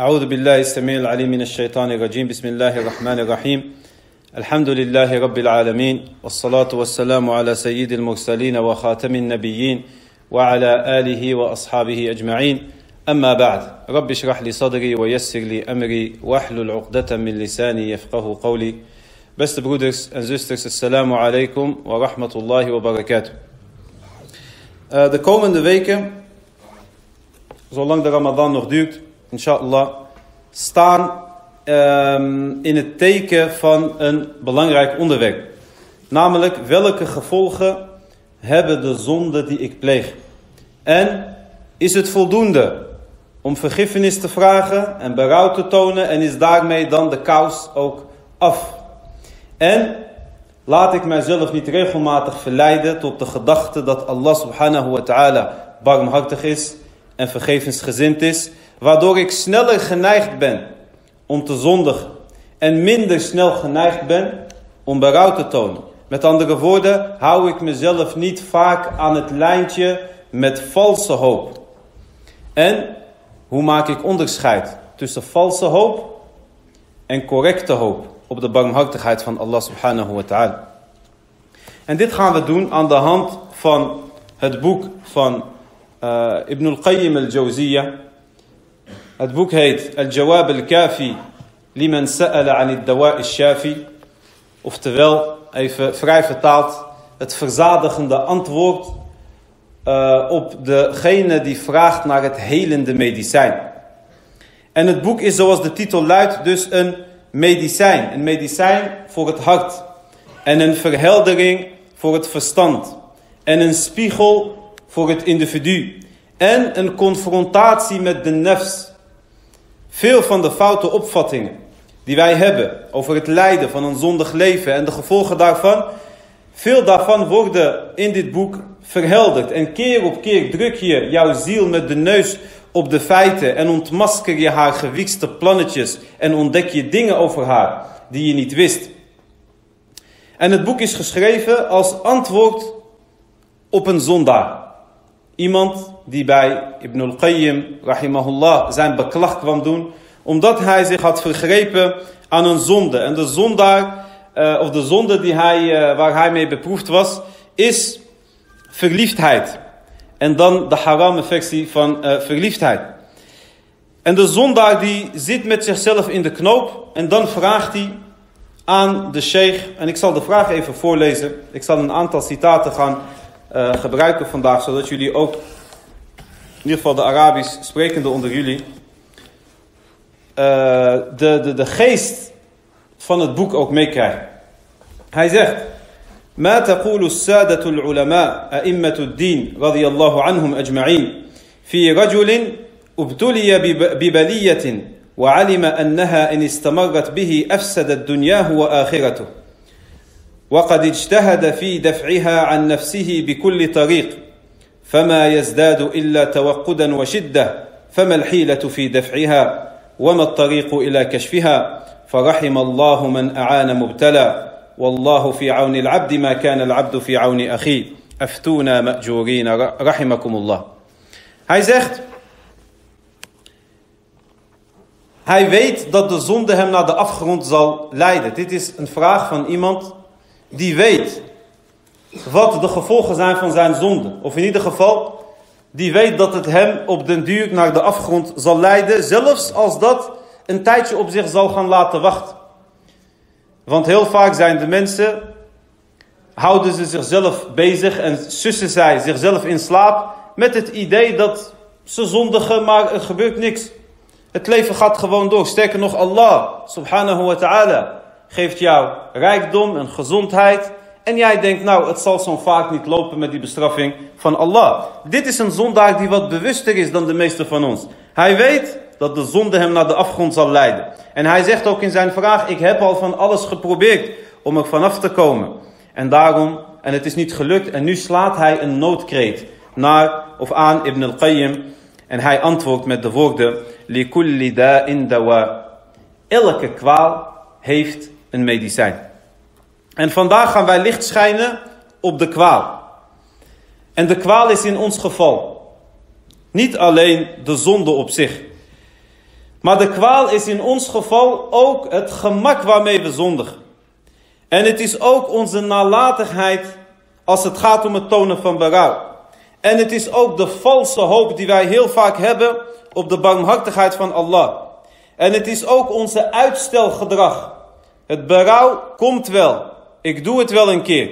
أعوذ بالله السميع العليم من الشيطان الرجيم. بسم الله الرحمن الرحيم. الحمد لله رب العالمين والصلاة والسلام على سيد المرسلين وخاتم النبيين وعلى آله وأصحابه أجمعين. أما بعد رب اشرح لي صدري ويسر لي أمري واحلل عقدة من لساني يفقه قولي. Beste broeders en zusters, assalamu alaikum wa rahmatullahi wa barakatuh. Uh, de komende weken, zolang de Ramadan nog duurt, inshallah, staan um, in het teken van een belangrijk onderwerp. Namelijk, welke gevolgen hebben de zonden die ik pleeg? En is het voldoende om vergiffenis te vragen en berouw te tonen en is daarmee dan de kous ook af? En laat ik mijzelf niet regelmatig verleiden tot de gedachte dat Allah subhanahu wa ta'ala barmhartig is en vergevensgezind is, waardoor ik sneller geneigd ben om te zondigen en minder snel geneigd ben om berouw te tonen. Met andere woorden, hou ik mezelf niet vaak aan het lijntje met valse hoop. En hoe maak ik onderscheid tussen valse hoop en correcte hoop op de barmhartigheid van Allah subhanahu wa ta'ala. En dit gaan we doen aan de hand van het boek van uh, Ibn al-Qayyim al-Jawziyah. Het boek heet Al-Jawab al-Kafi liman sa'ala an al-dawa' al-shafi. Oftewel, even vrij vertaald, het verzadigende antwoord uh, op degene die vraagt naar het helende medicijn. En het boek is zoals de titel luidt dus een medicijn. Een medicijn voor het hart. En een verheldering voor het verstand. En een spiegel voor het individu. En een confrontatie met de nefs. Veel van de foute opvattingen die wij hebben over het lijden van een zondig leven en de gevolgen daarvan. Veel daarvan worden in dit boek verhelderd. En keer op keer druk je jouw ziel met de neus op de feiten en ontmasker je haar gewiekste plannetjes en ontdek je dingen over haar die je niet wist. En het boek is geschreven als antwoord op een zondaar. Iemand die bij Ibn al-Qayyim, rahimahullah, zijn beklag kwam doen, omdat hij zich had vergrepen aan een zonde. En de zondaar, uh, of de zonde die hij, uh, waar hij mee beproefd was, is verliefdheid. En dan de harame versie van uh, verliefdheid. En de zondaar die zit met zichzelf in de knoop. En dan vraagt hij aan de sheikh. En ik zal de vraag even voorlezen. Ik zal een aantal citaten gaan gebruiken vandaag. Zodat jullie ook, ieder geval de Arabisch sprekende onder jullie. Uh, de, de, de geest van het boek ook meekrijgen. Hij zegt. ما تقول السادة العلماء أئمة الدين رضي الله عنهم أجمعين في رجل ابتلي ببلية وعلم أنها إن استمرت به أفسدت دنياه وآخرته وقد اجتهد في دفعها عن نفسه بكل طريق فما يزداد إلا توقدا وشدة فما الحيلة في دفعها؟ وما الطريق إلى كشفها؟ فرحم الله من أعان مبتلى والله في عون العبد ما كان العبد في عون أخيه أفتونا مأجورين. رحمكم الله. Hij zegt, hij weet dat de zonde hem naar de afgrond zal leiden. Dit is een vraag van iemand die weet wat de gevolgen zijn van zijn zonde. Of in ieder geval, die weet dat het hem op den duur naar de afgrond zal leiden. Zelfs als dat een tijdje op zich zal gaan laten wachten. Want heel vaak zijn de mensen, houden ze zichzelf bezig en sussen zij zichzelf in slaap met het idee dat ze zondigen, maar er gebeurt niks. Het leven gaat gewoon door. Sterker nog, Allah subhanahu wa ta'ala geeft jou rijkdom en gezondheid. En jij denkt, nou, het zal zo vaak niet lopen met die bestraffing van Allah. Dit is een zondaar die wat bewuster is dan de meeste van ons. Hij weet dat de zonde hem naar de afgrond zal leiden. En hij zegt ook in zijn vraag, ik heb al van alles geprobeerd om er vanaf te komen. En daarom, en het is niet gelukt, en nu slaat hij een noodkreet naar of aan Ibn al-Qayyim. En hij antwoordt met de woorden, da'in dawa. Elke kwaal heeft een medicijn. En vandaag gaan wij licht schijnen op de kwaal. En de kwaal is in ons geval niet alleen de zonde op zich. Maar de kwaal is in ons geval ook het gemak waarmee we zondigen. En het is ook onze nalatigheid als het gaat om het tonen van berouw. En het is ook de valse hoop die wij heel vaak hebben op de barmhartigheid van Allah. En het is ook onze uitstelgedrag. Het berouw komt wel. Ik doe het wel een keer.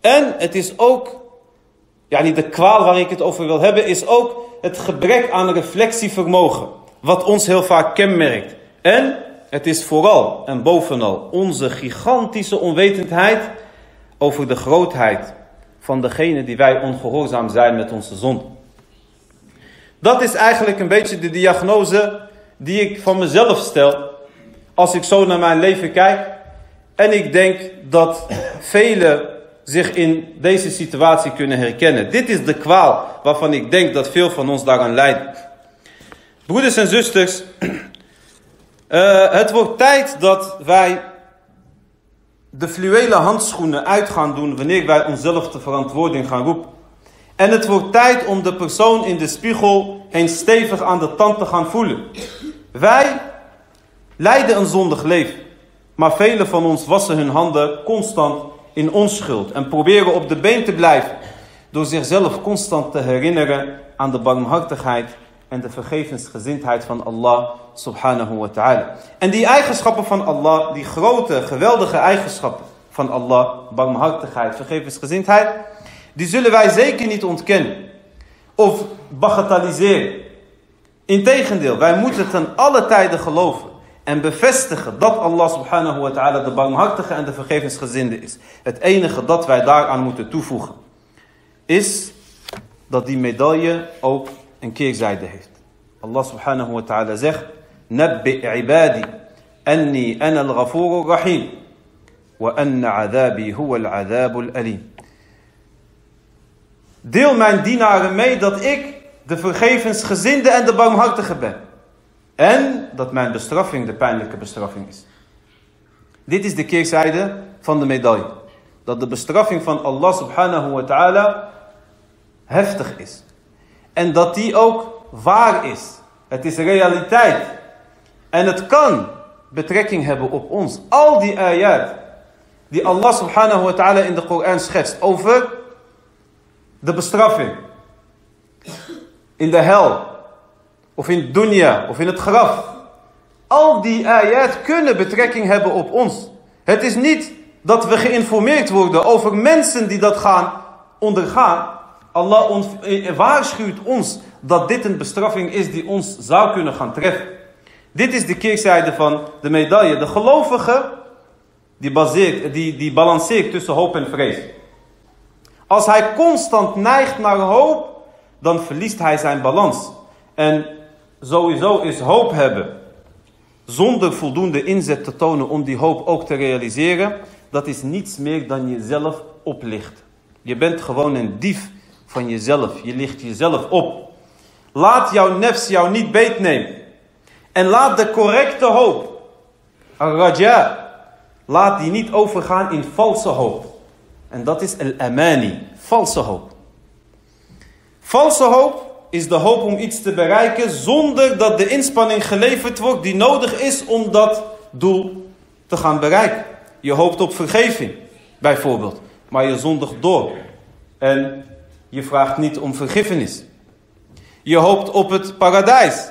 En het is ook, ja niet de kwaal waar ik het over wil hebben, is ook het gebrek aan reflectievermogen. Wat ons heel vaak kenmerkt. En het is vooral en bovenal onze gigantische onwetendheid over de grootheid van degene die wij ongehoorzaam zijn met onze zonde. Dat is eigenlijk een beetje de diagnose die ik van mezelf stel als ik zo naar mijn leven kijk. En ik denk dat velen zich in deze situatie kunnen herkennen. Dit is de kwaal waarvan ik denk dat veel van ons daaraan lijden. Broeders en zusters, uh, het wordt tijd dat wij de fluwelen handschoenen uit gaan doen wanneer wij onszelf de verantwoording gaan roepen. En het wordt tijd om de persoon in de spiegel eens stevig aan de tand te gaan voelen. Wij leiden een zondig leven, maar velen van ons wassen hun handen constant in onschuld en proberen op de been te blijven door zichzelf constant te herinneren aan de barmhartigheid en de vergevensgezindheid van Allah subhanahu wa ta'ala. En die eigenschappen van Allah, die grote, geweldige eigenschappen van Allah, barmhartigheid, vergevensgezindheid, die zullen wij zeker niet ontkennen of bagatelliseren. Integendeel, wij moeten ten alle tijden geloven en bevestigen dat Allah subhanahu wa ta'ala de barmhartige en de vergevensgezinde is. Het enige dat wij daaraan moeten toevoegen is dat die medaille ook een keerzijde heeft. Allah subhanahu wa ta'ala zegt, Nabbi ibadi anni ana al-ghafur rahim wa anna adabi huwa alim Deel mijn dienaren mee dat ik de vergevensgezinde en de barmhartige ben. En dat mijn bestraffing de pijnlijke bestraffing is. Dit is de keerzijde van de medaille. Dat de bestraffing van Allah subhanahu wa ta'ala heftig is. En dat die ook waar is. Het is realiteit. En het kan betrekking hebben op ons. Al die ayat die Allah subhanahu wa ta'ala in de Koran schetst over de bestraffing. In de hel. Of in dunya. Of in het graf. Al die ayat kunnen betrekking hebben op ons. Het is niet dat we geïnformeerd worden over mensen die dat gaan ondergaan. Allah eh, waarschuwt ons dat dit een bestraffing is die ons zou kunnen gaan treffen. Dit is de keerzijde van de medaille. De gelovige die, baseert, die, die balanceert tussen hoop en vrees. Als hij constant neigt naar hoop, dan verliest hij zijn balans. En sowieso is hoop hebben, zonder voldoende inzet te tonen om die hoop ook te realiseren, dat is niets meer dan jezelf oplichten. Je bent gewoon een dief van jezelf. Je ligt jezelf op. Laat jouw nefs jou niet beetnemen. En laat de correcte hoop, al-raja, laat die niet overgaan in valse hoop. En dat is al-amani, valse hoop. Valse hoop is de hoop om iets te bereiken zonder dat de inspanning geleverd wordt die nodig is om dat doel te gaan bereiken. Je hoopt op vergeving, bijvoorbeeld, maar je zondigt door. En je vraagt niet om vergiffenis. Je hoopt op het paradijs.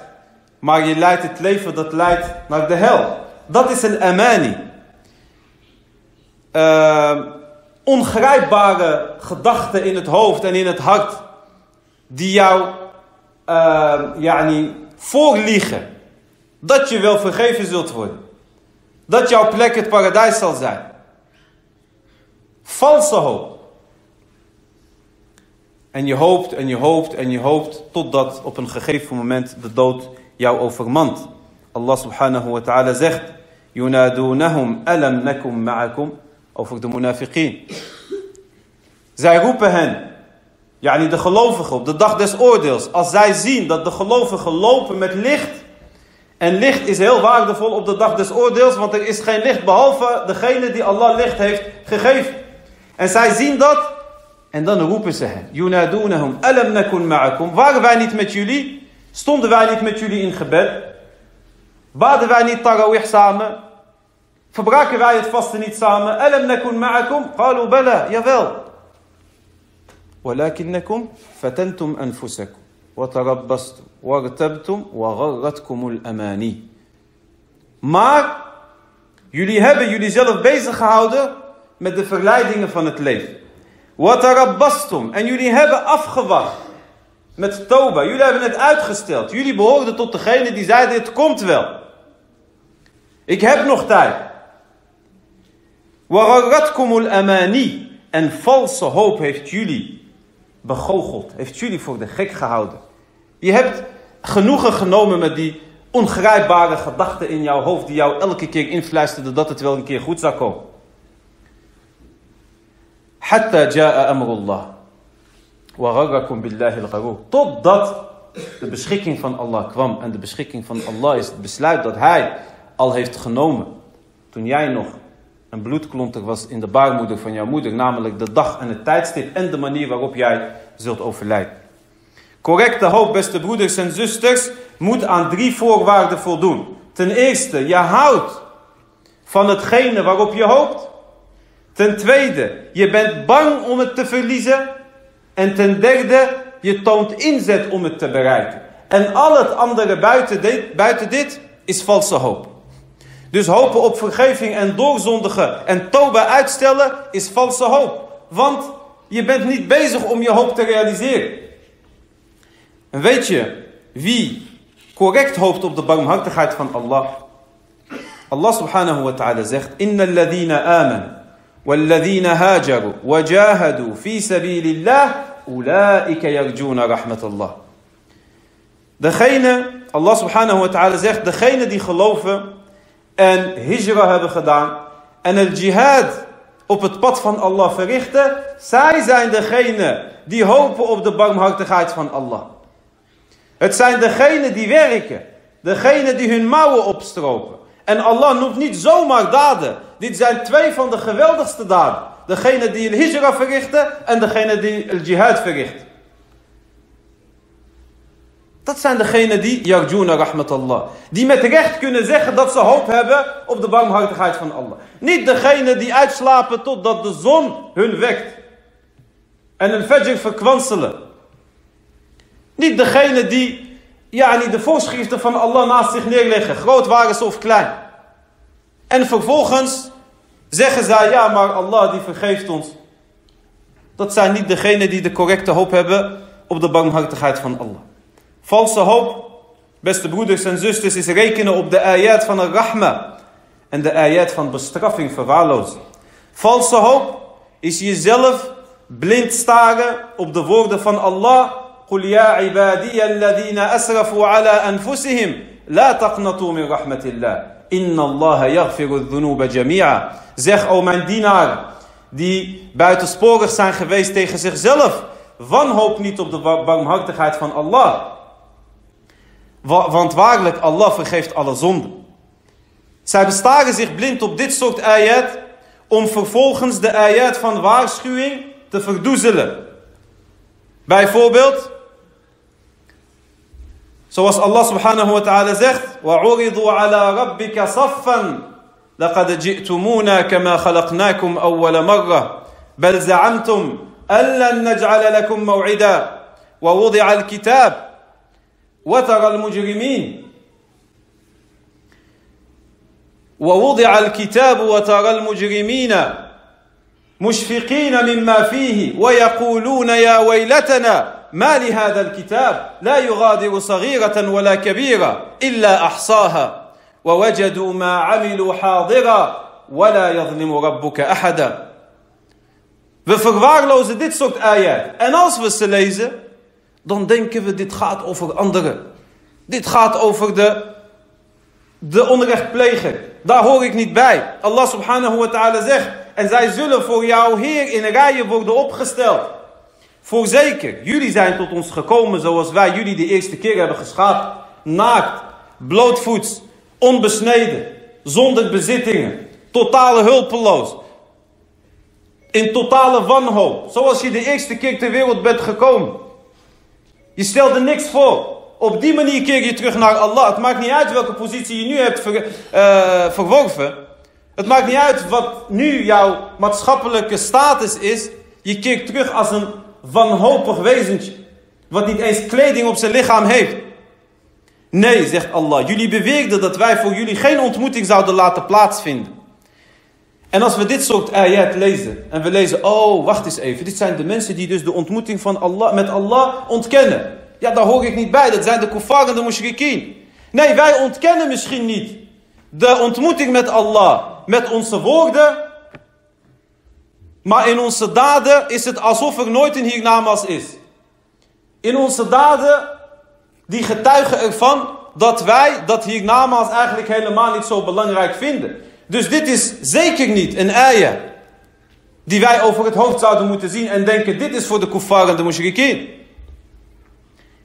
Maar je leidt het leven dat leidt naar de hel. Dat is een amani. Uh, ongrijpbare gedachten in het hoofd en in het hart. Die jou uh, yani, voorliegen. Dat je wel vergeven zult worden. Dat jouw plek het paradijs zal zijn. Valse hoop. En je hoopt en je hoopt en je hoopt totdat op een gegeven moment de dood jou overmand. Allah subhanahu wa ta'ala zegt, Yunadunahum alam nakum ma'akum, over de munafiqin. Zij roepen hen, yani de gelovigen op de dag des oordeels, als zij zien dat de gelovigen lopen met licht, en licht is heel waardevol op de dag des oordeels, want er is geen licht behalve degene die Allah licht heeft gegeven. En zij zien dat en dan roepen ze hen. Yunadunahum alam nakun ma'akum. Waren wij niet met jullie? Stonden wij niet met jullie in gebed? Baden wij niet tarawih samen? Verbraken wij het vasten niet samen? Alam nakun ma'akum? Qalu bala, jawel. ولكنكم فتنتم أنفسكم وتربصتم وارتبتم وغرتكم الأماني Maar jullie hebben jullie zelf bezig gehouden met de verleidingen van het leven. Watarabbastum. En jullie hebben afgewacht met Toba. Jullie hebben het uitgesteld. Jullie behoorden tot degene die zeiden: Het komt wel. Ik heb nog tijd. Wararatkumul amani. En valse hoop heeft jullie begoocheld. Heeft jullie voor de gek gehouden. Je hebt genoegen genomen met die ongrijpbare gedachten in jouw hoofd. Die jou elke keer influisterden dat het wel een keer goed zou komen. Hatta ja'a amrullah. Wa billahi al Totdat de beschikking van Allah kwam. En de beschikking van Allah is het besluit dat hij al heeft genomen. Toen jij nog een bloedklonter was in de baarmoeder van jouw moeder. Namelijk de dag en het tijdstip en de manier waarop jij zult overlijden. Correcte hoop, beste broeders en zusters, moet aan drie voorwaarden voldoen. Ten eerste, je houdt van hetgene waarop je hoopt. Ten tweede, je bent bang om het te verliezen. En ten derde, je toont inzet om het te bereiken. En al het andere buiten dit, buiten dit is valse hoop. Dus hopen op vergeving en doorzondigen en toba uitstellen is valse hoop. Want je bent niet bezig om je hoop te realiseren. En weet je wie correct hoopt op de barmhartigheid van Allah? Allah subhanahu wa ta'ala zegt: Inna alladhina aman, walladhina hajaru, wajahadu fi sabilillah, ulaika yarjuna rahmatallah. Degene, Allah subhanahu wa ta'ala zegt, degene die geloven en hijra hebben gedaan en het jihad op het pad van Allah verrichten, zij zijn degene die hopen op de barmhartigheid van Allah. Het zijn degenen die werken, degene die hun mouwen opstropen. En Allah noemt niet zomaar daden. Dit zijn twee van de geweldigste daden. Degene die de hijra verrichten en degene die het jihad verricht. Dat zijn degenen die, yarjuna rahmatallah, die met recht kunnen zeggen dat ze hoop hebben op de barmhartigheid van Allah. Niet degene die uitslapen totdat de zon hun wekt. En een fajr verkwanselen. Niet degene die ja, niet de voorschriften van Allah naast zich neerleggen, groot waren ze of klein. En vervolgens zeggen zij, ja maar Allah die vergeeft ons. Dat zijn niet degenen die de correcte hoop hebben op de barmhartigheid van Allah. Valse hoop, beste broeders en zusters, is rekenen op de ayat van de rahma en de ayat van bestraffing verwaarlozen. Valse hoop is jezelf blind staren op de woorden van Allah. قل يا عبادي الذين أسرفوا على أنفسهم لا تقنطوا من رحمة الله إن الله يغفر الذنوب جميعا Zeg, o mijn dienaar, die buitensporig zijn geweest tegen zichzelf, wanhoop niet op de barmhartigheid van Allah. Want waarlijk, Allah vergeeft alle zonden. Zij bestaren zich blind op dit soort ayat om vervolgens de ayat van waarschuwing te verdoezelen. Bijvoorbeeld, zoals Allah subhanahu wa ta'ala zegt, وَعُرِضُوا عَلَى رَبِّكَ صَفًّا لَقَدْ جِئْتُمُونَا كَمَا خَلَقْنَاكُمْ أَوَّلَ مَرَّةٍ بَلْ زَعَمْتُمْ أَن لَّن نَّجْعَلَ لَكُم مَّوْعِدًا وَوُضِعَ الْكِتَابُ وترى المجرمين. ووضع الكتاب وترى المجرمين مشفقين مما فيه ويقولون يا ويلتنا ما لهذا الكتاب؟ لا يغادر صغيرة ولا كبيرة إلا أحصاها. ووجدوا ما عملوا حاضرا ولا يظلم ربك أحدا. We verwaarlozen dit soort ayat. En als we ze lezen, dan denken we dit gaat over anderen. Dit gaat over de, de onrechtpleger. Daar hoor ik niet bij. Allah subhanahu wa ta'ala zegt, en zij zullen voor jouw Heer in rijen worden opgesteld. Voorzeker, jullie zijn tot ons gekomen zoals wij jullie de eerste keer hebben geschapen. Naakt, blootvoets, onbesneden, zonder bezittingen, totale hulpeloos. In totale wanhoop, zoals je de eerste keer ter wereld bent gekomen. Je stelde niks voor. Op die manier keer je terug naar Allah. Het maakt niet uit welke positie je nu hebt uh, verworven. Het maakt niet uit wat nu jouw maatschappelijke status is. Je keert terug als een wanhopig wezentje. Wat niet eens kleding op zijn lichaam heeft. Nee, zegt Allah. Jullie beweerden dat wij voor jullie geen ontmoeting zouden laten plaatsvinden. En als we dit soort ayat lezen. En we lezen, oh wacht eens even. Dit zijn de mensen die dus de ontmoeting van Allah, met Allah ontkennen. Ja, daar hoor ik niet bij. Dat zijn de kuffar en de mushrikeen. Nee, wij ontkennen misschien niet de ontmoeting met Allah. Met onze woorden. Maar in onze daden is het alsof er nooit een hiernamaals is. In onze daden, die getuigen ervan dat wij dat hiernamaals eigenlijk helemaal niet zo belangrijk vinden. Dus dit is zeker niet een ayah die wij over het hoofd zouden moeten zien en denken, dit is voor de kuffar en de mushrikeen.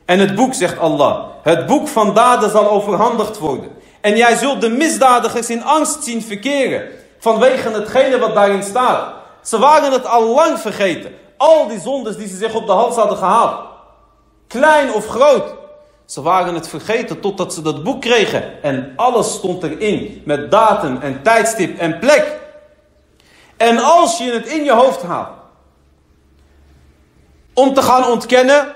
En het boek, zegt Allah, het boek van daden zal overhandigd worden. En jij zult de misdadigers in angst zien verkeren, vanwege hetgene wat daarin staat. Ze waren het al lang vergeten. Al die zondes die ze zich op de hals hadden gehaald. Klein of groot. Ze waren het vergeten totdat ze dat boek kregen. En alles stond erin. Met datum en tijdstip en plek. En als je het in je hoofd haalt. Om te gaan ontkennen.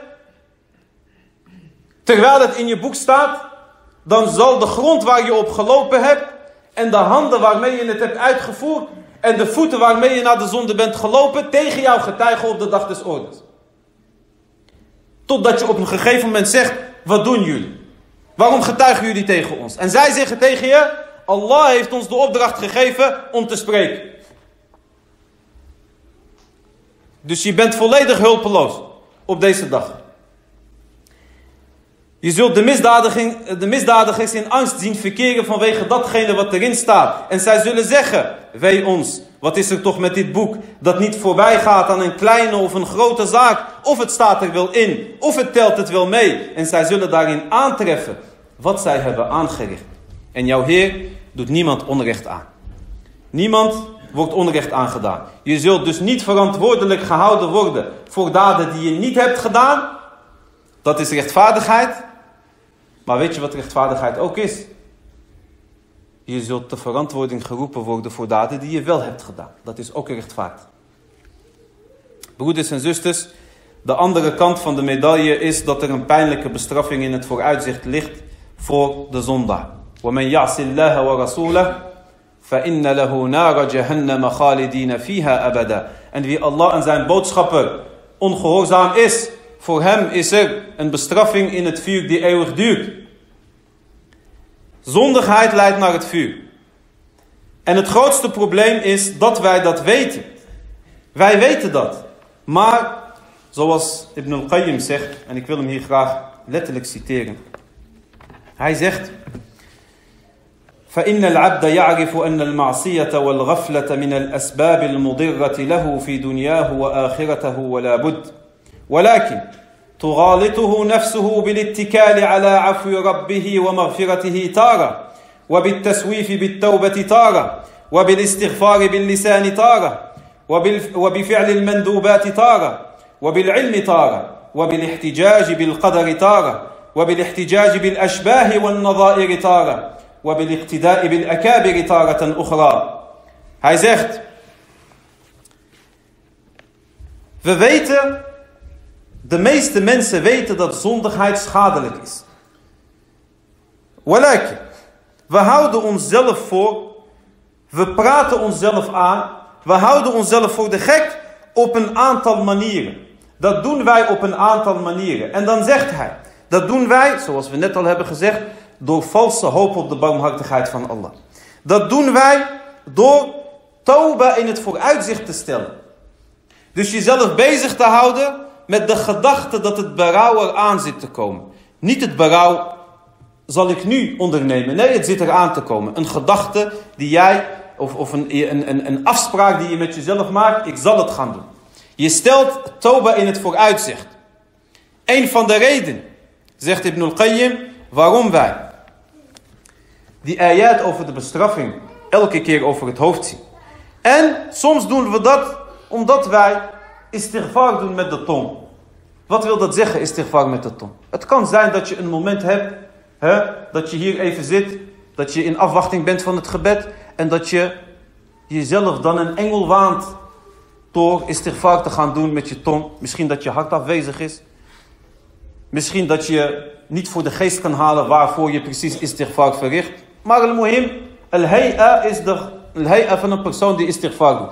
Terwijl het in je boek staat. Dan zal de grond waar je op gelopen hebt. En de handen waarmee je het hebt uitgevoerd. En de voeten waarmee je naar de zonde bent gelopen. Tegen jou getuigen op de dag des oordeels. Totdat je op een gegeven moment zegt. Wat doen jullie? Waarom getuigen jullie tegen ons? En zij zeggen tegen je, Allah heeft ons de opdracht gegeven om te spreken. Dus je bent volledig hulpeloos op deze dag. Je zult de, de misdadigers in angst zien verkeren vanwege datgene wat erin staat. En zij zullen zeggen, wee ons, wat is er toch met dit boek dat niet voorbij gaat aan een kleine of een grote zaak. Of het staat er wel in, of het telt het wel mee. En zij zullen daarin aantreffen wat zij hebben aangericht. En jouw Heer doet niemand onrecht aan. Niemand wordt onrecht aangedaan. Je zult dus niet verantwoordelijk gehouden worden voor daden die je niet hebt gedaan. Dat is rechtvaardigheid. Maar weet je wat rechtvaardigheid ook is? Je zult te verantwoording geroepen worden voor daden die je wel hebt gedaan. Dat is ook rechtvaardig. Broeders en zusters, de andere kant van de medaille is dat er een pijnlijke bestraffing in het vooruitzicht ligt voor de zondaar. وَمَنْ يَعْصِ اللَّهَ وَرَسُولَهُ فَإِنَّ لَهُ نَارَ جَهَنَّمَ خَالِدِينَ فِيهَا أَبَدًا En wie Allah en zijn boodschapper ongehoorzaam is, voor hem is er een bestraffing in het vuur die eeuwig duurt. Zondigheid leidt naar het vuur. En het grootste probleem is dat wij dat weten. Wij weten dat. Maar, zoals Ibn al-Qayyim zegt, en ik wil hem hier graag letterlijk citeren. Hij zegt... فإن العبد يعرف أن المعصية والغفلة من الأسباب المضرة له في دنياه وآخرته ولا بد ولكن تغالطه نفسه بالاتكال على عفو ربه ومغفرته تارة وبالتسويف بالتوبة تارة وبالاستغفار باللسان تارة وبفعل المندوبات تارة وبالعلم تارة وبالاحتجاج بالقدر تارة وبالاحتجاج بالأشباه والنظائر تارة وبالاقتداء بالأكابر تارة أخرى. Hij zegt, we weten De meeste mensen weten dat zondigheid schadelijk is. Walakin, we houden onszelf voor, we praten onszelf aan, we houden onszelf voor de gek op een aantal manieren. Dat doen wij op een aantal manieren. En dan zegt hij, dat doen wij, zoals we net al hebben gezegd, door valse hoop op de barmhartigheid van Allah. Dat doen wij door tauba in het vooruitzicht te stellen. Dus jezelf bezig te houden met de gedachte dat het berouw er aan zit te komen. Niet het berouw zal ik nu ondernemen. Nee, het zit er aan te komen. Een gedachte die jij, of, of een, een, een afspraak die je met jezelf maakt, ik zal het gaan doen. Je stelt Toba in het vooruitzicht. Een van de redenen, zegt Ibn al-Qayyim, waarom wij die ayat over de bestraffing elke keer over het hoofd zien. En soms doen we dat omdat wij istighfar doen met de tong. Wat wil dat zeggen, istighfar met de tong? Het kan zijn dat je een moment hebt, hè, dat je hier even zit, dat je in afwachting bent van het gebed en dat je jezelf dan een engel waant door istighfar te gaan doen met je tong. Misschien dat je hart afwezig is. Misschien dat je niet voor de geest kan halen waarvoor je precies istighfar verricht. Maar al-muhim, al-hay'a is de al van een persoon die istighfar doet.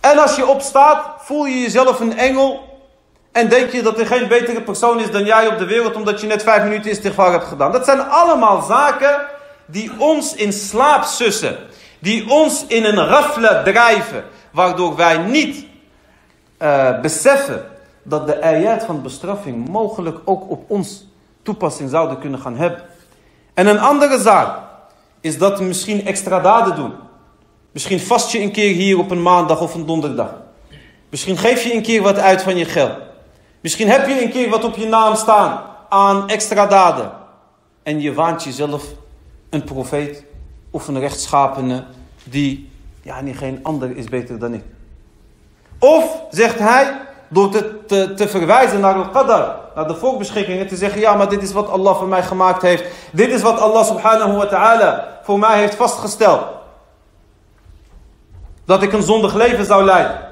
En als je opstaat, voel je jezelf een engel. En denk je dat er geen betere persoon is dan jij op de wereld, omdat je net vijf minuten istighfar hebt gedaan. Dat zijn allemaal zaken die ons in slaap sussen. Die ons in een rafle drijven. Waardoor wij niet uh, beseffen dat de ayat van bestraffing mogelijk ook op ons toepassing zouden kunnen gaan hebben. En een andere zaak is dat we misschien extra daden doen. Misschien vast je een keer hier op een maandag of een donderdag. Misschien geef je een keer wat uit van je geld. Misschien heb je een keer wat op je naam staan aan extra daden. En je waant jezelf een profeet of een rechtschapene die, ja, niet geen ander is beter dan ik. Of, zegt hij, door te, te, te verwijzen naar al-qadar, naar de volkbeschikkingen, te zeggen, ja, maar dit is wat Allah voor mij gemaakt heeft. Dit is wat Allah subhanahu wa ta'ala voor mij heeft vastgesteld. Dat ik een zondig leven zou leiden.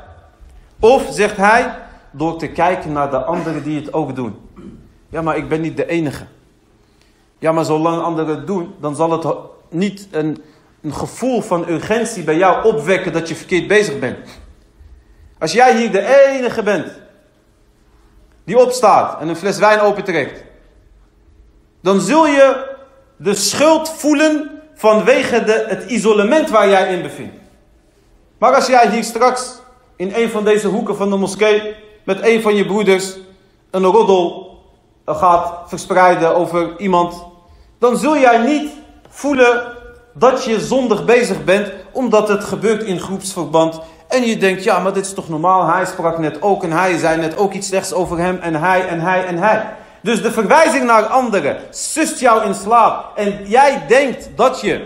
Of, zegt hij, door te kijken naar de anderen die het ook doen. Ja, maar ik ben niet de enige. Ja, maar zolang anderen het doen, dan zal het niet een, een gevoel van urgentie bij jou opwekken dat je verkeerd bezig bent. Als jij hier de enige bent die opstaat en een fles wijn opentrekt, dan zul je de schuld voelen vanwege de, het isolement waar jij in bevindt. Maar als jij hier straks in een van deze hoeken van de moskee met een van je broeders een roddel gaat verspreiden over iemand, dan zul jij niet voelen dat je zondig bezig bent, omdat het gebeurt in groepsverband en je denkt, ja, maar dit is toch normaal? Hij sprak net ook en hij zei net ook iets slechts over hem en hij en hij en hij. Dus de verwijzing naar anderen sust jou in slaap. En jij denkt dat je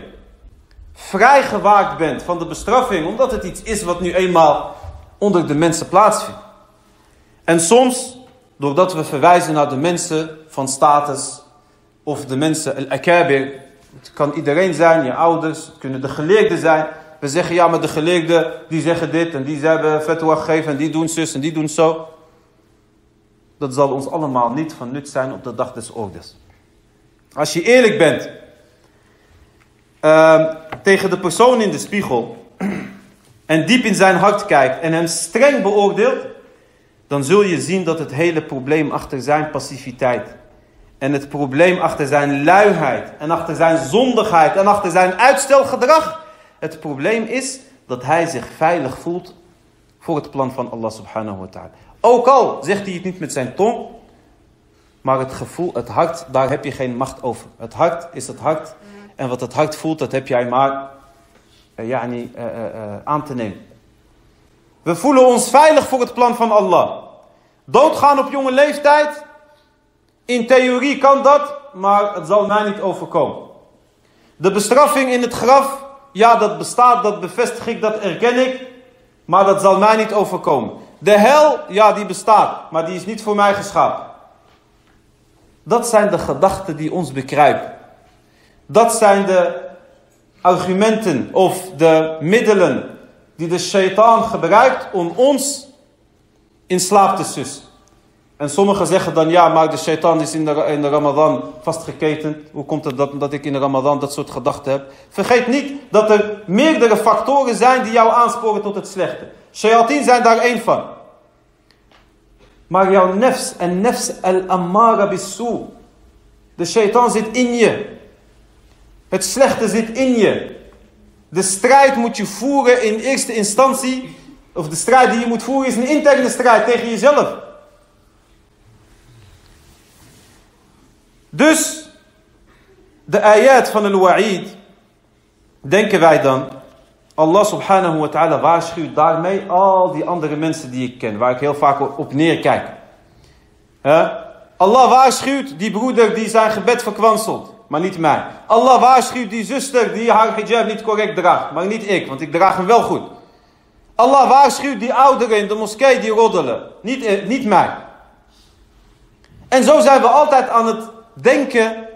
vrijgewaakt bent van de bestraffing, omdat het iets is wat nu eenmaal onder de mensen plaatsvindt. En soms, doordat we verwijzen naar de mensen van status, of de mensen, al-akabir, het kan iedereen zijn, je ouders, het kunnen de geleerden zijn, we zeggen ja, maar de geleerden die zeggen dit en die hebben fatwa gegeven en die doen zus en die doen zo. Dat zal ons allemaal niet van nut zijn op de dag des oordeels. Als je eerlijk bent uh, tegen de persoon in de spiegel en diep in zijn hart kijkt en hem streng beoordeelt, dan zul je zien dat het hele probleem achter zijn passiviteit en het probleem achter zijn luiheid en achter zijn zondigheid en achter zijn uitstelgedrag het probleem is dat hij zich veilig voelt voor het plan van Allah subhanahu wa ta'ala. Ook al zegt hij het niet met zijn tong, maar het gevoel, het hart, daar heb je geen macht over. Het hart is het hart. En wat het hart voelt, dat heb jij maar ja, niet, uh, uh, aan te nemen. We voelen ons veilig voor het plan van Allah. Doodgaan op jonge leeftijd. In theorie kan dat, maar het zal mij niet overkomen. De bestraffing in het graf ja, dat bestaat, dat bevestig ik, dat erken ik. Maar dat zal mij niet overkomen. De hel, ja, die bestaat, maar die is niet voor mij geschapen. Dat zijn de gedachten die ons bekruipen. Dat zijn de argumenten of de middelen die de shaitaan gebruikt om ons in slaap te sussen. En sommigen zeggen dan, ja, maar de shaitan is in de, in de Ramadan vastgeketend. Hoe komt het dat, dat ik in de Ramadan dat soort gedachten heb? Vergeet niet dat er meerdere factoren zijn die jou aansporen tot het slechte. Shayatin zijn daar één van. Maar jouw nefs en nefs al-ammara bisu. De shaitan zit in je. Het slechte zit in je. De strijd moet je voeren in eerste instantie. Of de strijd die je moet voeren is een interne strijd tegen jezelf. Dus de ayat van al-wa'id, denken wij dan, Allah subhanahu wa ta'ala waarschuwt daarmee al die andere mensen die ik ken, waar ik heel vaak op neerkijk. Allah waarschuwt die broeder die zijn gebed verkwanselt, maar niet mij. Allah waarschuwt die zuster die haar hijab niet correct draagt, maar niet ik, want ik draag hem wel goed. Allah waarschuwt die ouderen in de moskee die roddelen, niet, eh, niet mij. En zo zijn we altijd aan het denken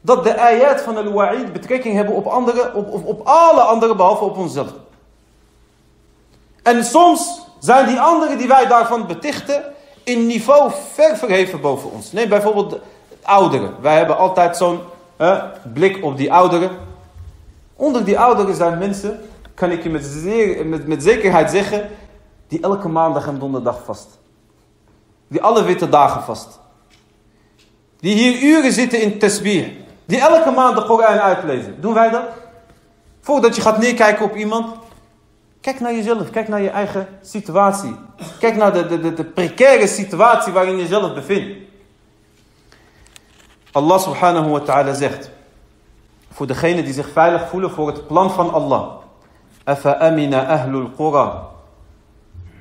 dat de ayat van al-wa'id betrekking hebben op, andere, op, op, op alle anderen behalve op onszelf. En soms zijn die anderen die wij daarvan betichten in niveau ver verheven boven ons. Neem bijvoorbeeld de ouderen. Wij hebben altijd zo'n blik op die ouderen. Onder die ouderen zijn mensen, kan ik je met, met, met zekerheid zeggen, die elke maandag en donderdag vast. Die alle witte dagen vast. Die hier uren zitten in tasbih. Die elke maand de Koran uitlezen. Doen wij dat? Voordat je gaat neerkijken op iemand. Kijk naar jezelf. Kijk naar je eigen situatie. Kijk naar de, de, de, de precaire situatie waarin je jezelf bevindt. Allah subhanahu wa ta'ala zegt. Voor degenen die zich veilig voelen voor het plan van Allah. Afa amina ahlul qura.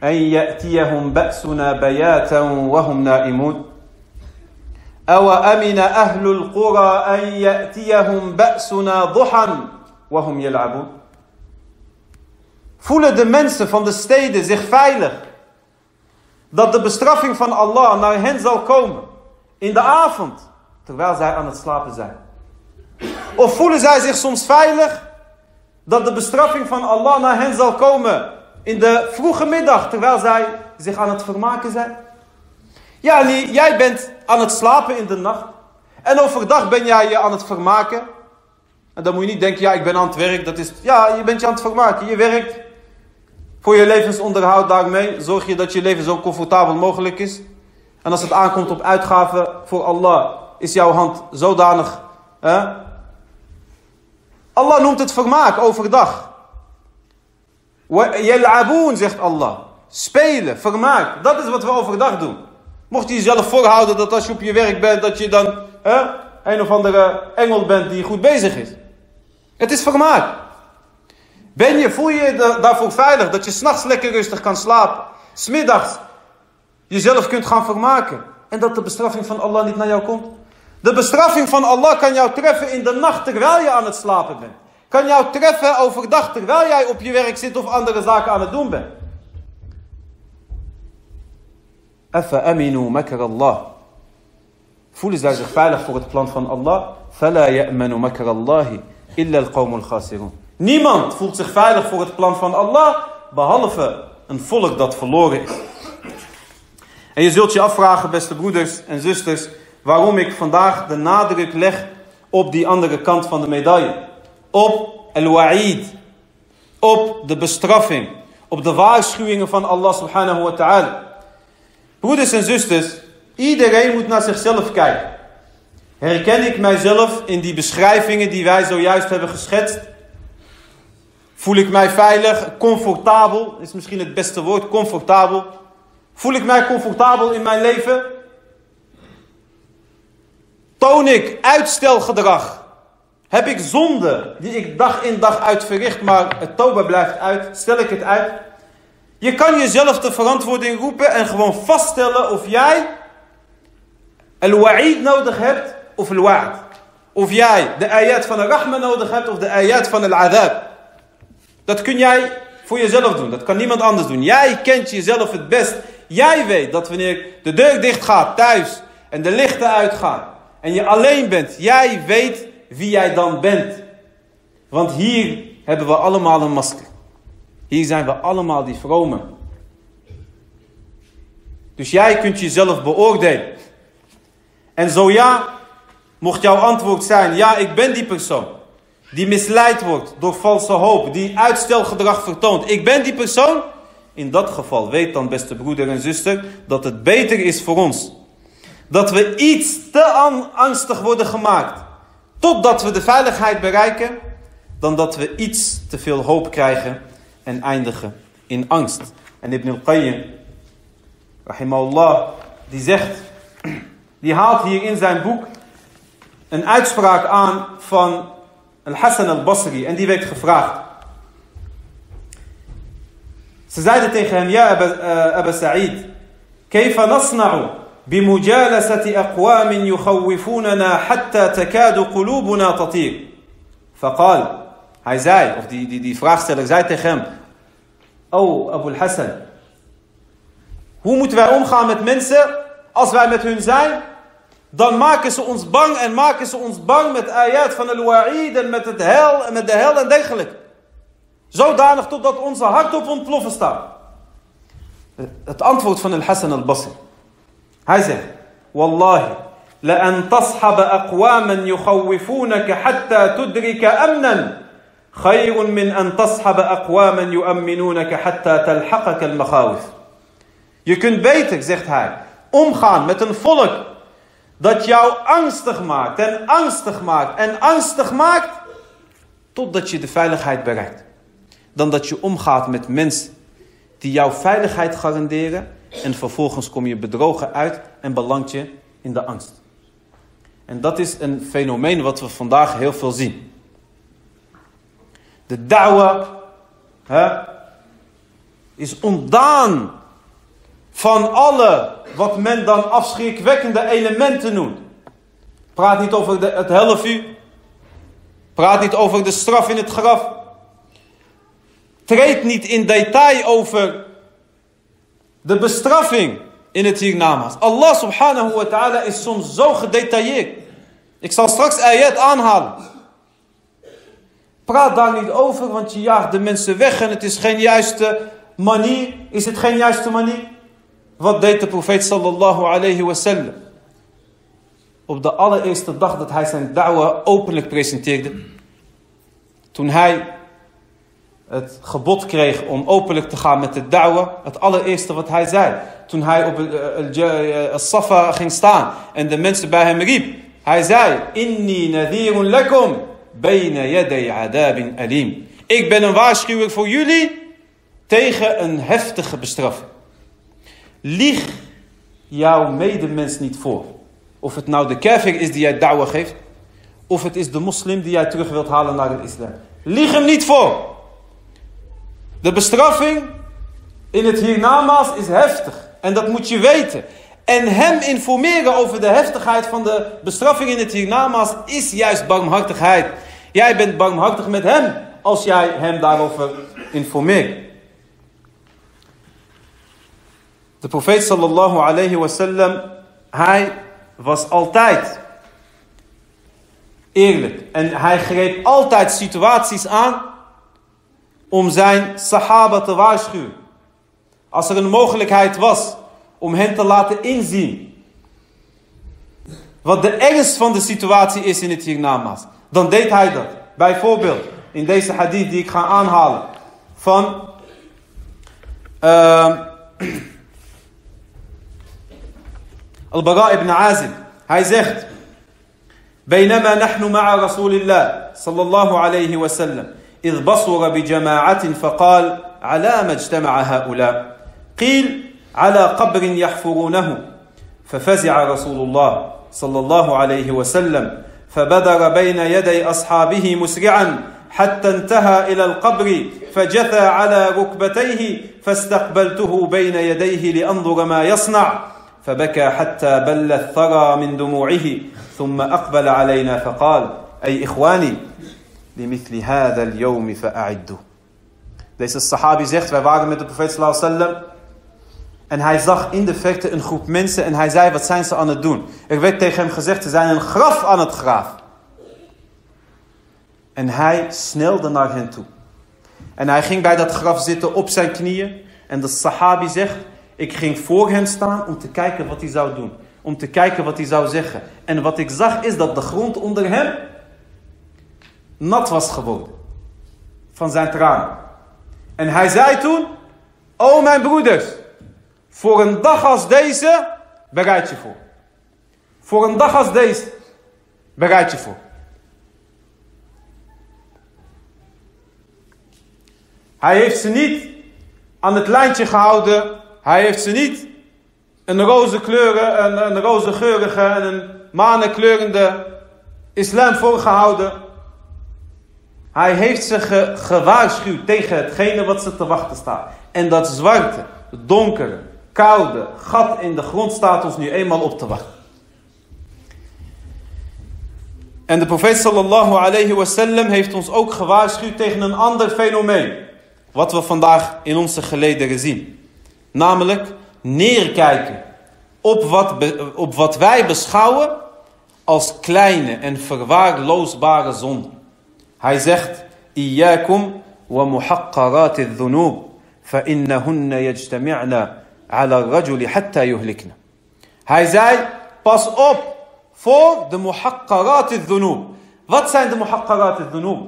أن يأتيهم بأسنا بياتا وهم نائمون أو أمن أهل القرى أن يأتيهم بأسنا ضحى وهم يلعبون Voelen de mensen van de steden zich veilig dat de bestraffing van Allah naar hen zal komen in de avond terwijl zij aan het slapen zijn? Of voelen zij zich soms veilig dat de bestraffing van Allah naar hen zal komen in de vroege middag, terwijl zij zich aan het vermaken zijn. Ja, jij bent aan het slapen in de nacht. En overdag ben jij je aan het vermaken. En dan moet je niet denken, ja, ik ben aan het werk. Dat is, ja, je bent je aan het vermaken. Je werkt voor je levensonderhoud daarmee. Zorg je dat je leven zo comfortabel mogelijk is. En als het aankomt op uitgaven voor Allah, is jouw hand zodanig. Hè? Allah noemt het vermaak overdag. Yal'aboon, zegt Allah. Spelen, vermaak. Dat is wat we overdag doen. Mocht je jezelf voorhouden dat als je op je werk bent, dat je dan hè, een of andere engel bent die goed bezig is. Het is vermaak. Ben je, voel je je daarvoor veilig dat je s'nachts lekker rustig kan slapen. Smiddags jezelf kunt gaan vermaken. En dat de bestraffing van Allah niet naar jou komt. De bestraffing van Allah kan jou treffen in de nacht terwijl je aan het slapen bent kan jou treffen overdag terwijl jij op je werk zit of andere zaken aan het doen bent. Afa aminu makar Allah. Voelen zij zich veilig voor het plan van Allah? Fala ya'manu makar illa al khasirun. Niemand voelt zich veilig voor het plan van Allah, behalve een volk dat verloren is. En je zult je afvragen, beste broeders en zusters, waarom ik vandaag de nadruk leg op die andere kant van de medaille op al-wa'id, op de bestraffing, op de waarschuwingen van Allah subhanahu wa ta'ala. Broeders en zusters, iedereen moet naar zichzelf kijken. Herken ik mijzelf in die beschrijvingen die wij zojuist hebben geschetst? Voel ik mij veilig, comfortabel, is misschien het beste woord, comfortabel. Voel ik mij comfortabel in mijn leven? Toon ik uitstelgedrag? Heb ik zonde die ik dag in dag uit verricht, maar het toba blijft uit? Stel ik het uit? Je kan jezelf de verantwoording roepen en gewoon vaststellen of jij al-wa'id nodig hebt of al-wa'd. Of jij de ayat van al-rahma nodig hebt of de ayat van al-adab. Dat kun jij voor jezelf doen. Dat kan niemand anders doen. Jij kent jezelf het best. Jij weet dat wanneer de deur dicht gaat thuis en de lichten uitgaan en je alleen bent, jij weet wie jij dan bent. Want hier hebben we allemaal een masker. Hier zijn we allemaal die vromen. Dus jij kunt jezelf beoordelen. En zo ja, mocht jouw antwoord zijn, ja, ik ben die persoon. Die misleid wordt door valse hoop, die uitstelgedrag vertoont. Ik ben die persoon. In dat geval weet dan, beste broeder en zuster, dat het beter is voor ons Dat we iets te angstig worden gemaakt Totdat we de veiligheid bereiken, dan dat we iets te veel hoop krijgen en eindigen in angst. En Ibn al-Qayyim, rahimahullah, die zegt, die haalt hier in zijn boek een uitspraak aan van Al-Hassan al-Basri. En die werd gevraagd. Ze zeiden tegen hem, ja Abu Sa'id, كيف نصنع بمجالسة أقوام يخوفوننا حتى تكاد قلوبنا تطير فقال hij zei, of die, die, die vraagsteller zei tegen hem Oh Abu Hassan Hoe moeten wij omgaan met mensen als wij met hun zijn dan maken ze ons bang en maken ze ons bang met ayat van al-wa'id en met het hel en met de hel en dergelijke. Zodanig totdat onze hart op ontploffen staat. Het antwoord van al-Hassan al-Basri. Zegt, Wallahi, لأن تصحب أقواما يخوفونك حتى تدرك أمنا خير من أن تصحب أقواما يؤمنونك حتى تلحقك المخاوف. Je kunt beter, zegt hij, omgaan met een volk dat jou angstig maakt en angstig maakt en angstig maakt totdat je de veiligheid bereikt. Dan dat je omgaat met mensen die jouw veiligheid garanderen en vervolgens kom je bedrogen uit en belandt je in de angst. En dat is een fenomeen wat we vandaag heel veel zien. De da'wa is ontdaan van alle wat men dan afschrikwekkende elementen noemt. Praat niet over het helft Praat niet over de straf in het graf. Treed niet in detail over de bestraffing in het hiernamaals. Allah subhanahu wa ta'ala is soms zo gedetailleerd. Ik zal straks ayat aanhalen. Praat daar niet over, want je jaagt de mensen weg en het is geen juiste manier. Is het geen juiste manier? Wat deed de profeet sallallahu alayhi wasallam? Op de allereerste dag dat hij zijn da'wa openlijk presenteerde. Toen hij het gebod kreeg om openlijk te gaan met de da'wa. Het allereerste wat hij zei. Toen hij op het Safa ging staan en de mensen bij hem riep. Hij zei, Inni nadirun lakum bayna yaday adabin alim. Ik ben een waarschuwer voor jullie tegen een heftige bestraffing. Lieg jouw medemens niet voor. Of het nou de kafir is die jij da'wa geeft. Of het is de moslim die jij terug wilt halen naar de islam. Lieg hem niet voor. De bestraffing in het hiernamaals is heftig. En dat moet je weten. En hem informeren over de heftigheid van de bestraffing in het hiernamaals is juist barmhartigheid. Jij bent barmhartig met hem als jij hem daarover informeert. De profeet sallallahu alayhi wasallam, hij was altijd eerlijk. En hij greep altijd situaties aan om zijn sahaba te waarschuwen. Als er een mogelijkheid was om hen te laten inzien wat de ernst van de situatie is in het hiernamaals, dan deed hij dat. Bijvoorbeeld in deze hadith die ik ga aanhalen van ehm, Al-Bara ibn Azim. Hij zegt: "Bainama nahnu ma'a Rasulillah sallallahu alayhi wa sallam." إذ بصر بجماعة فقال على ما اجتمع هؤلاء؟ قيل على قبر يحفرونه. ففزع رسول الله صلى الله عليه وسلم فبدر بين يدي أصحابه مسرعا حتى انتهى إلى القبر فجثى على ركبتيه فاستقبلته بين يديه لأنظر ما يصنع فبكى حتى بل الثرى من دموعه ثم أقبل علينا فقال أي إخواني لمثل هذا اليوم فأعدوا Deze sahabi zegt, wij waren met de profeet sallallahu alaihi wasallam en hij zag in de verte een groep mensen en hij zei, wat zijn ze aan het doen? Er werd tegen hem gezegd, ze zijn een graf aan het graven. En hij snelde naar hen toe. En hij ging bij dat graf zitten op zijn knieën. En de sahabi zegt, ik ging voor hem staan om te kijken wat hij zou doen. Om te kijken wat hij zou zeggen. En wat ik zag is dat de grond onder hem nat was geworden. Van zijn tranen. En hij zei toen, o mijn broeders, voor een dag als deze bereid je voor. Voor een dag als deze bereid je voor. Hij heeft ze niet aan het lijntje gehouden. Hij heeft ze niet een roze kleuren, een, een roze geurige en een manenkleurende islam voorgehouden. Hij heeft ze gewaarschuwd tegen hetgene wat ze te wachten staat. En dat zwarte, donkere, koude gat in de grond staat ons nu eenmaal op te wachten. En de profeet sallallahu alayhi wasallam heeft ons ook gewaarschuwd tegen een ander fenomeen. Wat we vandaag in onze gelederen zien. Namelijk neerkijken op wat, op wat wij beschouwen als kleine en verwaarloosbare zonden. Hij zegt, Iyakum wa muhaqqarat al-dhunub, fa yajtami'na ala al-rajuli hatta yuhlikna. Hij zei, pas op voor de muhaqqarat al-dhunub. Wat zijn de muhaqqarat al-dhunub?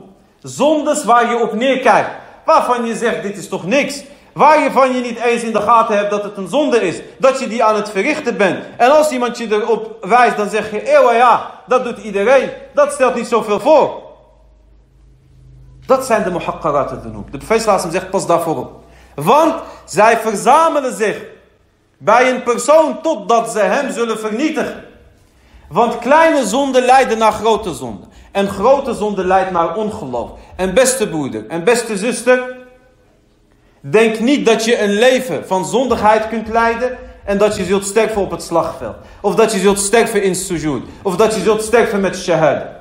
Zondes waar je op neerkijkt. Waarvan je zegt, dit is toch niks. Waar je van je niet eens in de gaten hebt dat het een zonde is. Dat je die aan het verrichten bent. En als iemand je erop wijst, dan zeg je, eeuw ja, dat doet iedereen. Dat stelt niet zoveel voor. Dat zijn de muhaqqarat al-dhunub. De profeet zegt, pas daarvoor op. Want zij verzamelen zich bij een persoon totdat ze hem zullen vernietigen. Want kleine zonden leiden naar grote zonden. En grote zonde leidt naar ongeloof. En beste broeder en beste zuster, denk niet dat je een leven van zondigheid kunt leiden en dat je zult sterven op het slagveld. Of dat je zult sterven in sujud. Of dat je zult sterven met shahada.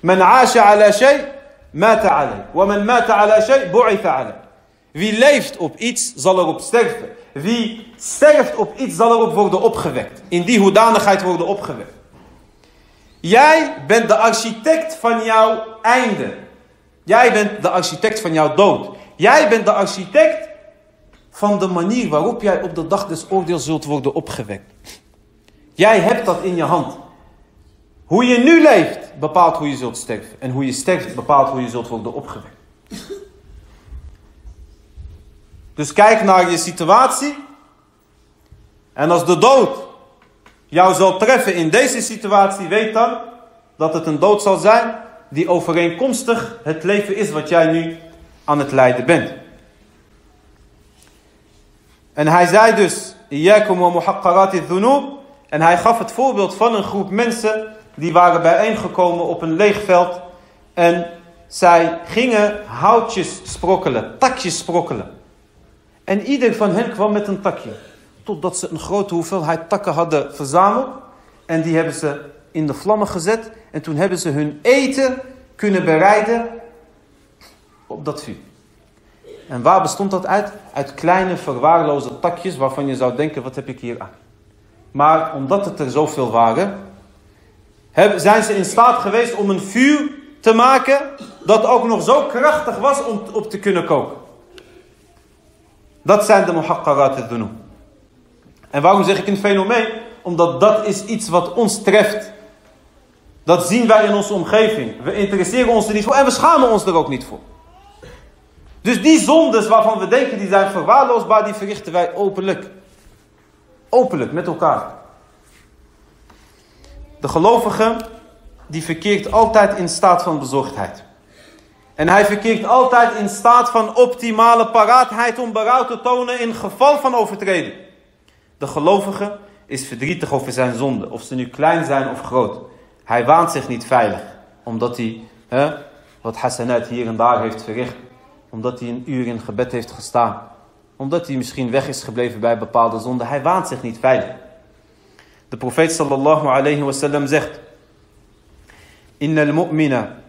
Men aasha ala shay, Wie leeft op iets, zal erop sterven. Wie sterft op iets, zal erop worden opgewekt. In die hoedanigheid worden opgewekt. Jij bent de architect van jouw einde. Jij bent de architect van jouw dood. Jij bent de architect van de manier waarop jij op de dag des oordeels zult worden opgewekt. Jij hebt dat in je hand. Hoe je nu leeft bepaalt hoe je zult sterven. En hoe je sterft bepaalt hoe je zult worden opgewekt. Dus kijk naar je situatie. En als de dood jou zal treffen in deze situatie, weet dan dat het een dood zal zijn die overeenkomstig het leven is wat jij nu aan het lijden bent. En hij zei dus, wa. En hij gaf het voorbeeld van een groep mensen die waren bijeengekomen op een leeg veld. En zij gingen houtjes sprokkelen, takjes sprokkelen. En ieder van hen kwam met een takje. Totdat ze een grote hoeveelheid takken hadden verzameld. En die hebben ze in de vlammen gezet. En toen hebben ze hun eten kunnen bereiden op dat vuur. En waar bestond dat uit? Uit kleine verwaarloze takjes waarvan je zou denken, wat heb ik hier aan? Maar omdat het er zoveel waren, zijn ze in staat geweest om een vuur te maken dat ook nog zo krachtig was om op te kunnen koken. Dat zijn de muhaqqarat al En waarom zeg ik een fenomeen? Omdat dat is iets wat ons treft. Dat zien wij in onze omgeving. We interesseren ons er niet voor en we schamen ons er ook niet voor. Dus die zondes waarvan we denken die zijn verwaarloosbaar, die verrichten wij openlijk. Openlijk, met elkaar. De gelovige, die verkeert altijd in staat van bezorgdheid. En hij verkeert altijd in staat van optimale paraatheid om berouw te tonen in geval van overtreding. De gelovige is verdrietig over zijn zonden, of ze nu klein zijn of groot. Hij waant zich niet veilig, omdat hij hè, wat hasanat hier en daar heeft verricht. Omdat hij een uur in gebed heeft gestaan. Omdat hij misschien weg is gebleven bij bepaalde zonden. Hij waant zich niet veilig. De profeet sallallahu alayhi wasallam zegt. Innal mu'mina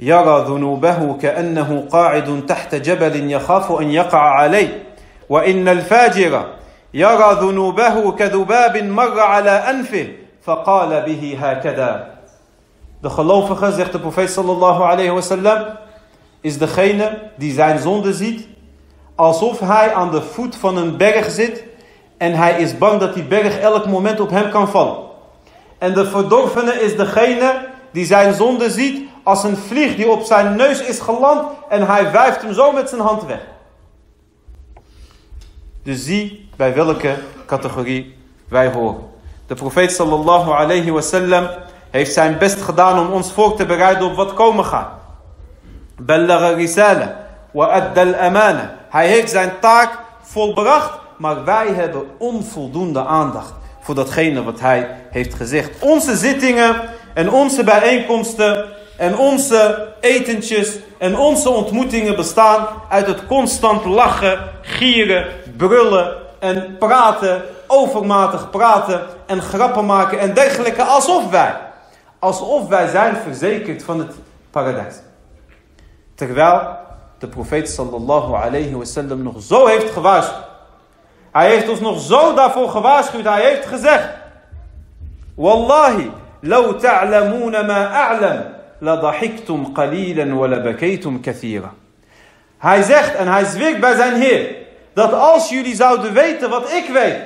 يرى ذنوبه كأنه قاعد تحت جبل يخاف أن يقع عليه وإن الفاجر يرى ذنوبه كذباب مر على أنفه فقال به هكذا De gelovige, zegt de profeet sallallahu alayhi wasallam, is degene die zijn zonde ziet alsof hij aan de voet van een berg zit en hij is bang dat die berg elk moment op hem kan vallen. En de verdorvene is degene die zijn zonde ziet als een vlieg die op zijn neus is geland en hij wuift hem zo met zijn hand weg. Dus zie bij welke categorie wij horen. De profeet sallallahu alayhi wasallam heeft zijn best gedaan om ons voor te bereiden op wat komen gaat. Ballaga risala wa addal amana. Hij heeft zijn taak volbracht, maar wij hebben onvoldoende aandacht voor datgene wat hij heeft gezegd. Onze zittingen en onze bijeenkomsten en onze etentjes en onze ontmoetingen bestaan uit het constant lachen, gieren, brullen en praten, overmatig praten en grappen maken en dergelijke, alsof wij, alsof wij zijn verzekerd van het paradijs. Terwijl de profeet sallallahu alayhi wasallam nog zo heeft gewaarschuwd Hij heeft ons nog zo daarvoor gewaarschuwd. Hij heeft gezegd. Wallahi, law ta'lamuna ma a'lam, la dahiktum qalilan wa la bakaytum kathira. Hij zegt en hij zweert bij zijn Heer dat als jullie zouden weten wat ik weet,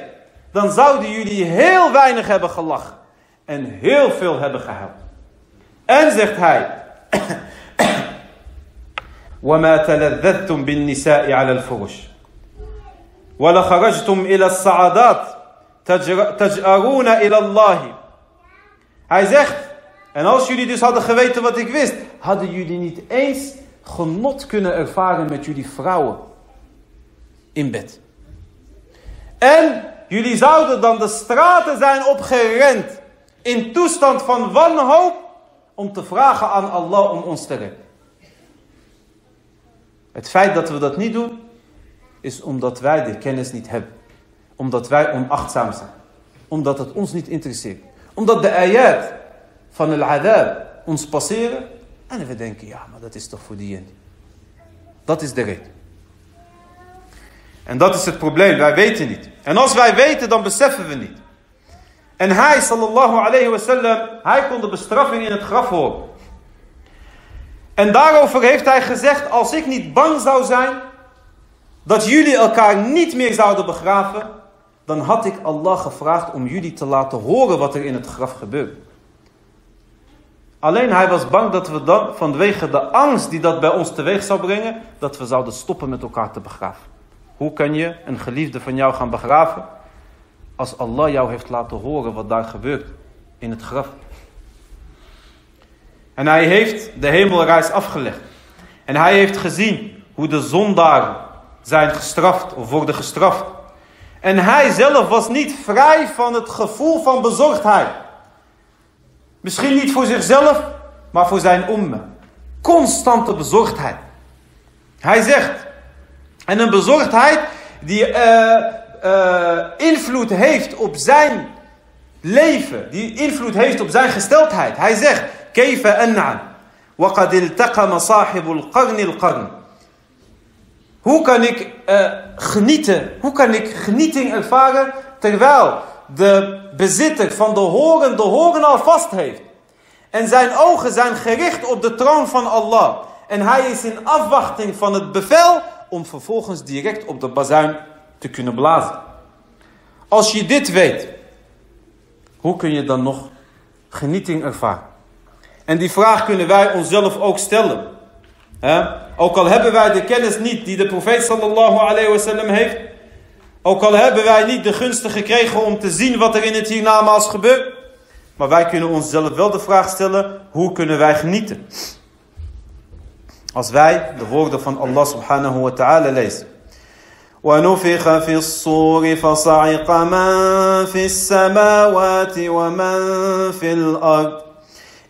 dan zouden jullie heel weinig hebben gelachen en heel veel hebben gehuild. En zegt hij, وما تلذذتم بالنساء على الفرش ولخرجتم إلى السعادات تجأرون إلى الله Hij zegt, en als jullie dus hadden geweten wat ik wist, hadden jullie niet eens genot kunnen ervaren met jullie vrouwen in bed. En jullie zouden dan de straten zijn opgerend in toestand van wanhoop om te vragen aan Allah om ons te redden. Het feit dat we dat niet doen, is omdat wij de kennis niet hebben. Omdat wij onachtzaam zijn. Omdat het ons niet interesseert. Omdat de ayat van al-adab ons passeren. En we denken, ja, maar dat is toch voor die en. Dat is de reden. En dat is het probleem, wij weten niet. En als wij weten, dan beseffen we niet. En hij, sallallahu alayhi wasallam, hij kon de bestraffing in het graf horen. En daarover heeft hij gezegd, als ik niet bang zou zijn, dat jullie elkaar niet meer zouden begraven, dan had ik Allah gevraagd om jullie te laten horen wat er in het graf gebeurt. Alleen hij was bang dat we dan, vanwege de angst die dat bij ons teweeg zou brengen, dat we zouden stoppen met elkaar te begraven. Hoe kan je een geliefde van jou gaan begraven als Allah jou heeft laten horen wat daar gebeurt in het graf? En hij heeft de hemelreis afgelegd. En hij heeft gezien hoe de zondaren zijn gestraft of worden gestraft. En hij zelf was niet vrij van het gevoel van bezorgdheid. Misschien niet voor zichzelf, maar voor zijn omme. Constante bezorgdheid. Hij zegt, en een bezorgdheid die uh, uh, invloed heeft op zijn leven, die invloed heeft op zijn gesteldheid. Hij zegt, كيف أنعم وقد التقم صاحب القرن القرن hoe kan ik uh, genieten? Hoe kan ik genieting ervaren terwijl de bezitter van de horen de horen al vast heeft? En zijn ogen zijn gericht op de troon van Allah. En hij is in afwachting van het bevel om vervolgens direct op de bazuin te kunnen blazen. Als je dit weet, hoe kun je dan nog genieting ervaren? En die vraag kunnen wij onszelf ook stellen. Ook al hebben wij de kennis niet die de profeet sallallahu alayhi wasallam heeft. Ook al hebben wij niet de gunsten gekregen om te zien wat er in het hiernamaals gebeurt. Maar wij kunnen onszelf wel de vraag stellen, hoe kunnen wij genieten? Als wij de woorden van Allah subhanahu wa ta'ala lezen. ونفخ في الصور فصعق من في السماوات ومن في الأرض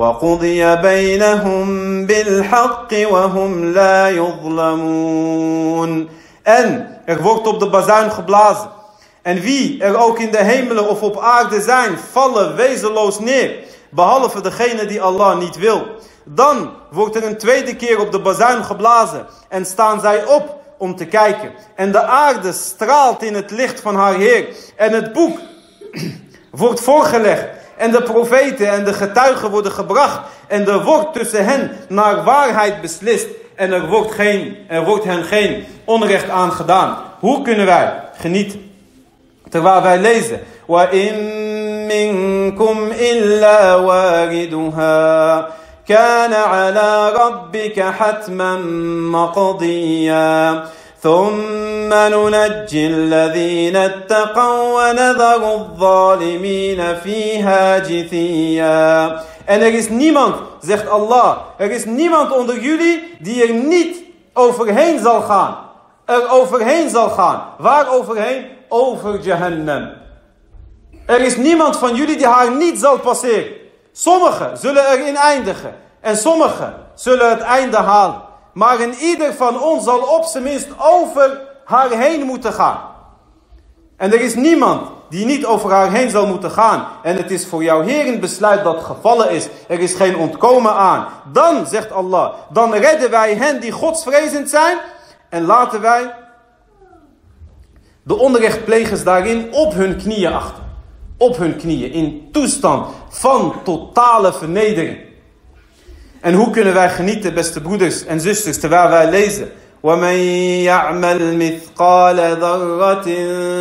وقضي بينهم بالحق وهم لا يظلمون En er wordt op de bazuin geblazen. En wie er ook in de hemelen of op aarde zijn, vallen wezenloos neer. Behalve degene die Allah niet wil. Dan wordt er een tweede keer op de bazuin geblazen. En staan zij op om te kijken. En de aarde straalt in het licht van haar Heer. En het boek wordt voorgelegd. En de profeten en de getuigen worden gebracht. En er wordt tussen hen naar waarheid beslist. En er wordt, geen, er wordt hen geen onrecht aangedaan. Hoe kunnen wij genieten? Terwijl wij lezen. وَإِن مِّنكُمْ إِلَّا وَارِدُهَا كَانَ عَلَى رَبِّكَ حَتْمًا مَّقْضِيًّا ثم ننجي الذين اتقوا ونذر الظالمين فيها جثيا En er is niemand, zegt Allah, er is niemand onder jullie die er niet overheen zal gaan. Er overheen zal gaan. Waar overheen? Over Jahannam. Er is niemand van jullie die haar niet zal passeren. Sommigen zullen erin eindigen en sommigen zullen het einde halen. Maar in ieder van ons zal op zijn minst over haar heen moeten gaan. En er is niemand die niet over haar heen zal moeten gaan. En het is voor jouw Heer besluit dat gevallen is. Er is geen ontkomen aan. Dan, zegt Allah, dan redden wij hen die godsvrezend zijn. En laten wij de onrechtplegers daarin op hun knieën achter. Op hun knieën, in toestand van totale vernedering. En hoe kunnen wij genieten, beste broeders en zusters, terwijl wij lezen... ومن يعمل مثقال ذرة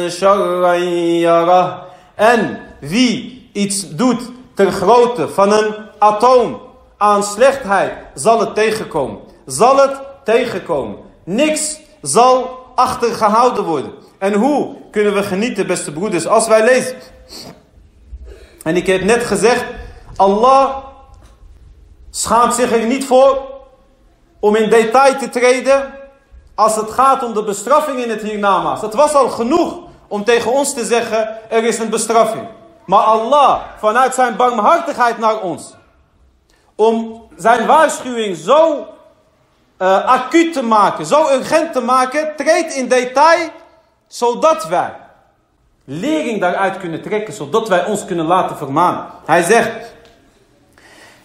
شرا يره En wie iets doet ter grootte van een atoom aan slechtheid, zal het tegenkomen. Zal het tegenkomen. Niks zal achtergehouden worden. En hoe kunnen we genieten, beste broeders, als wij lezen? En ik heb net gezegd, Allah schaamt zich er niet voor om in detail te treden als het gaat om de bestraffing in het hiernamaals. Het was al genoeg om tegen ons te zeggen, er is een bestraffing. Maar Allah, vanuit zijn barmhartigheid naar ons, om zijn waarschuwing zo uh, acuut te maken, zo urgent te maken, treedt in detail, zodat wij lering daaruit kunnen trekken, zodat wij ons kunnen laten vermanen. Hij zegt,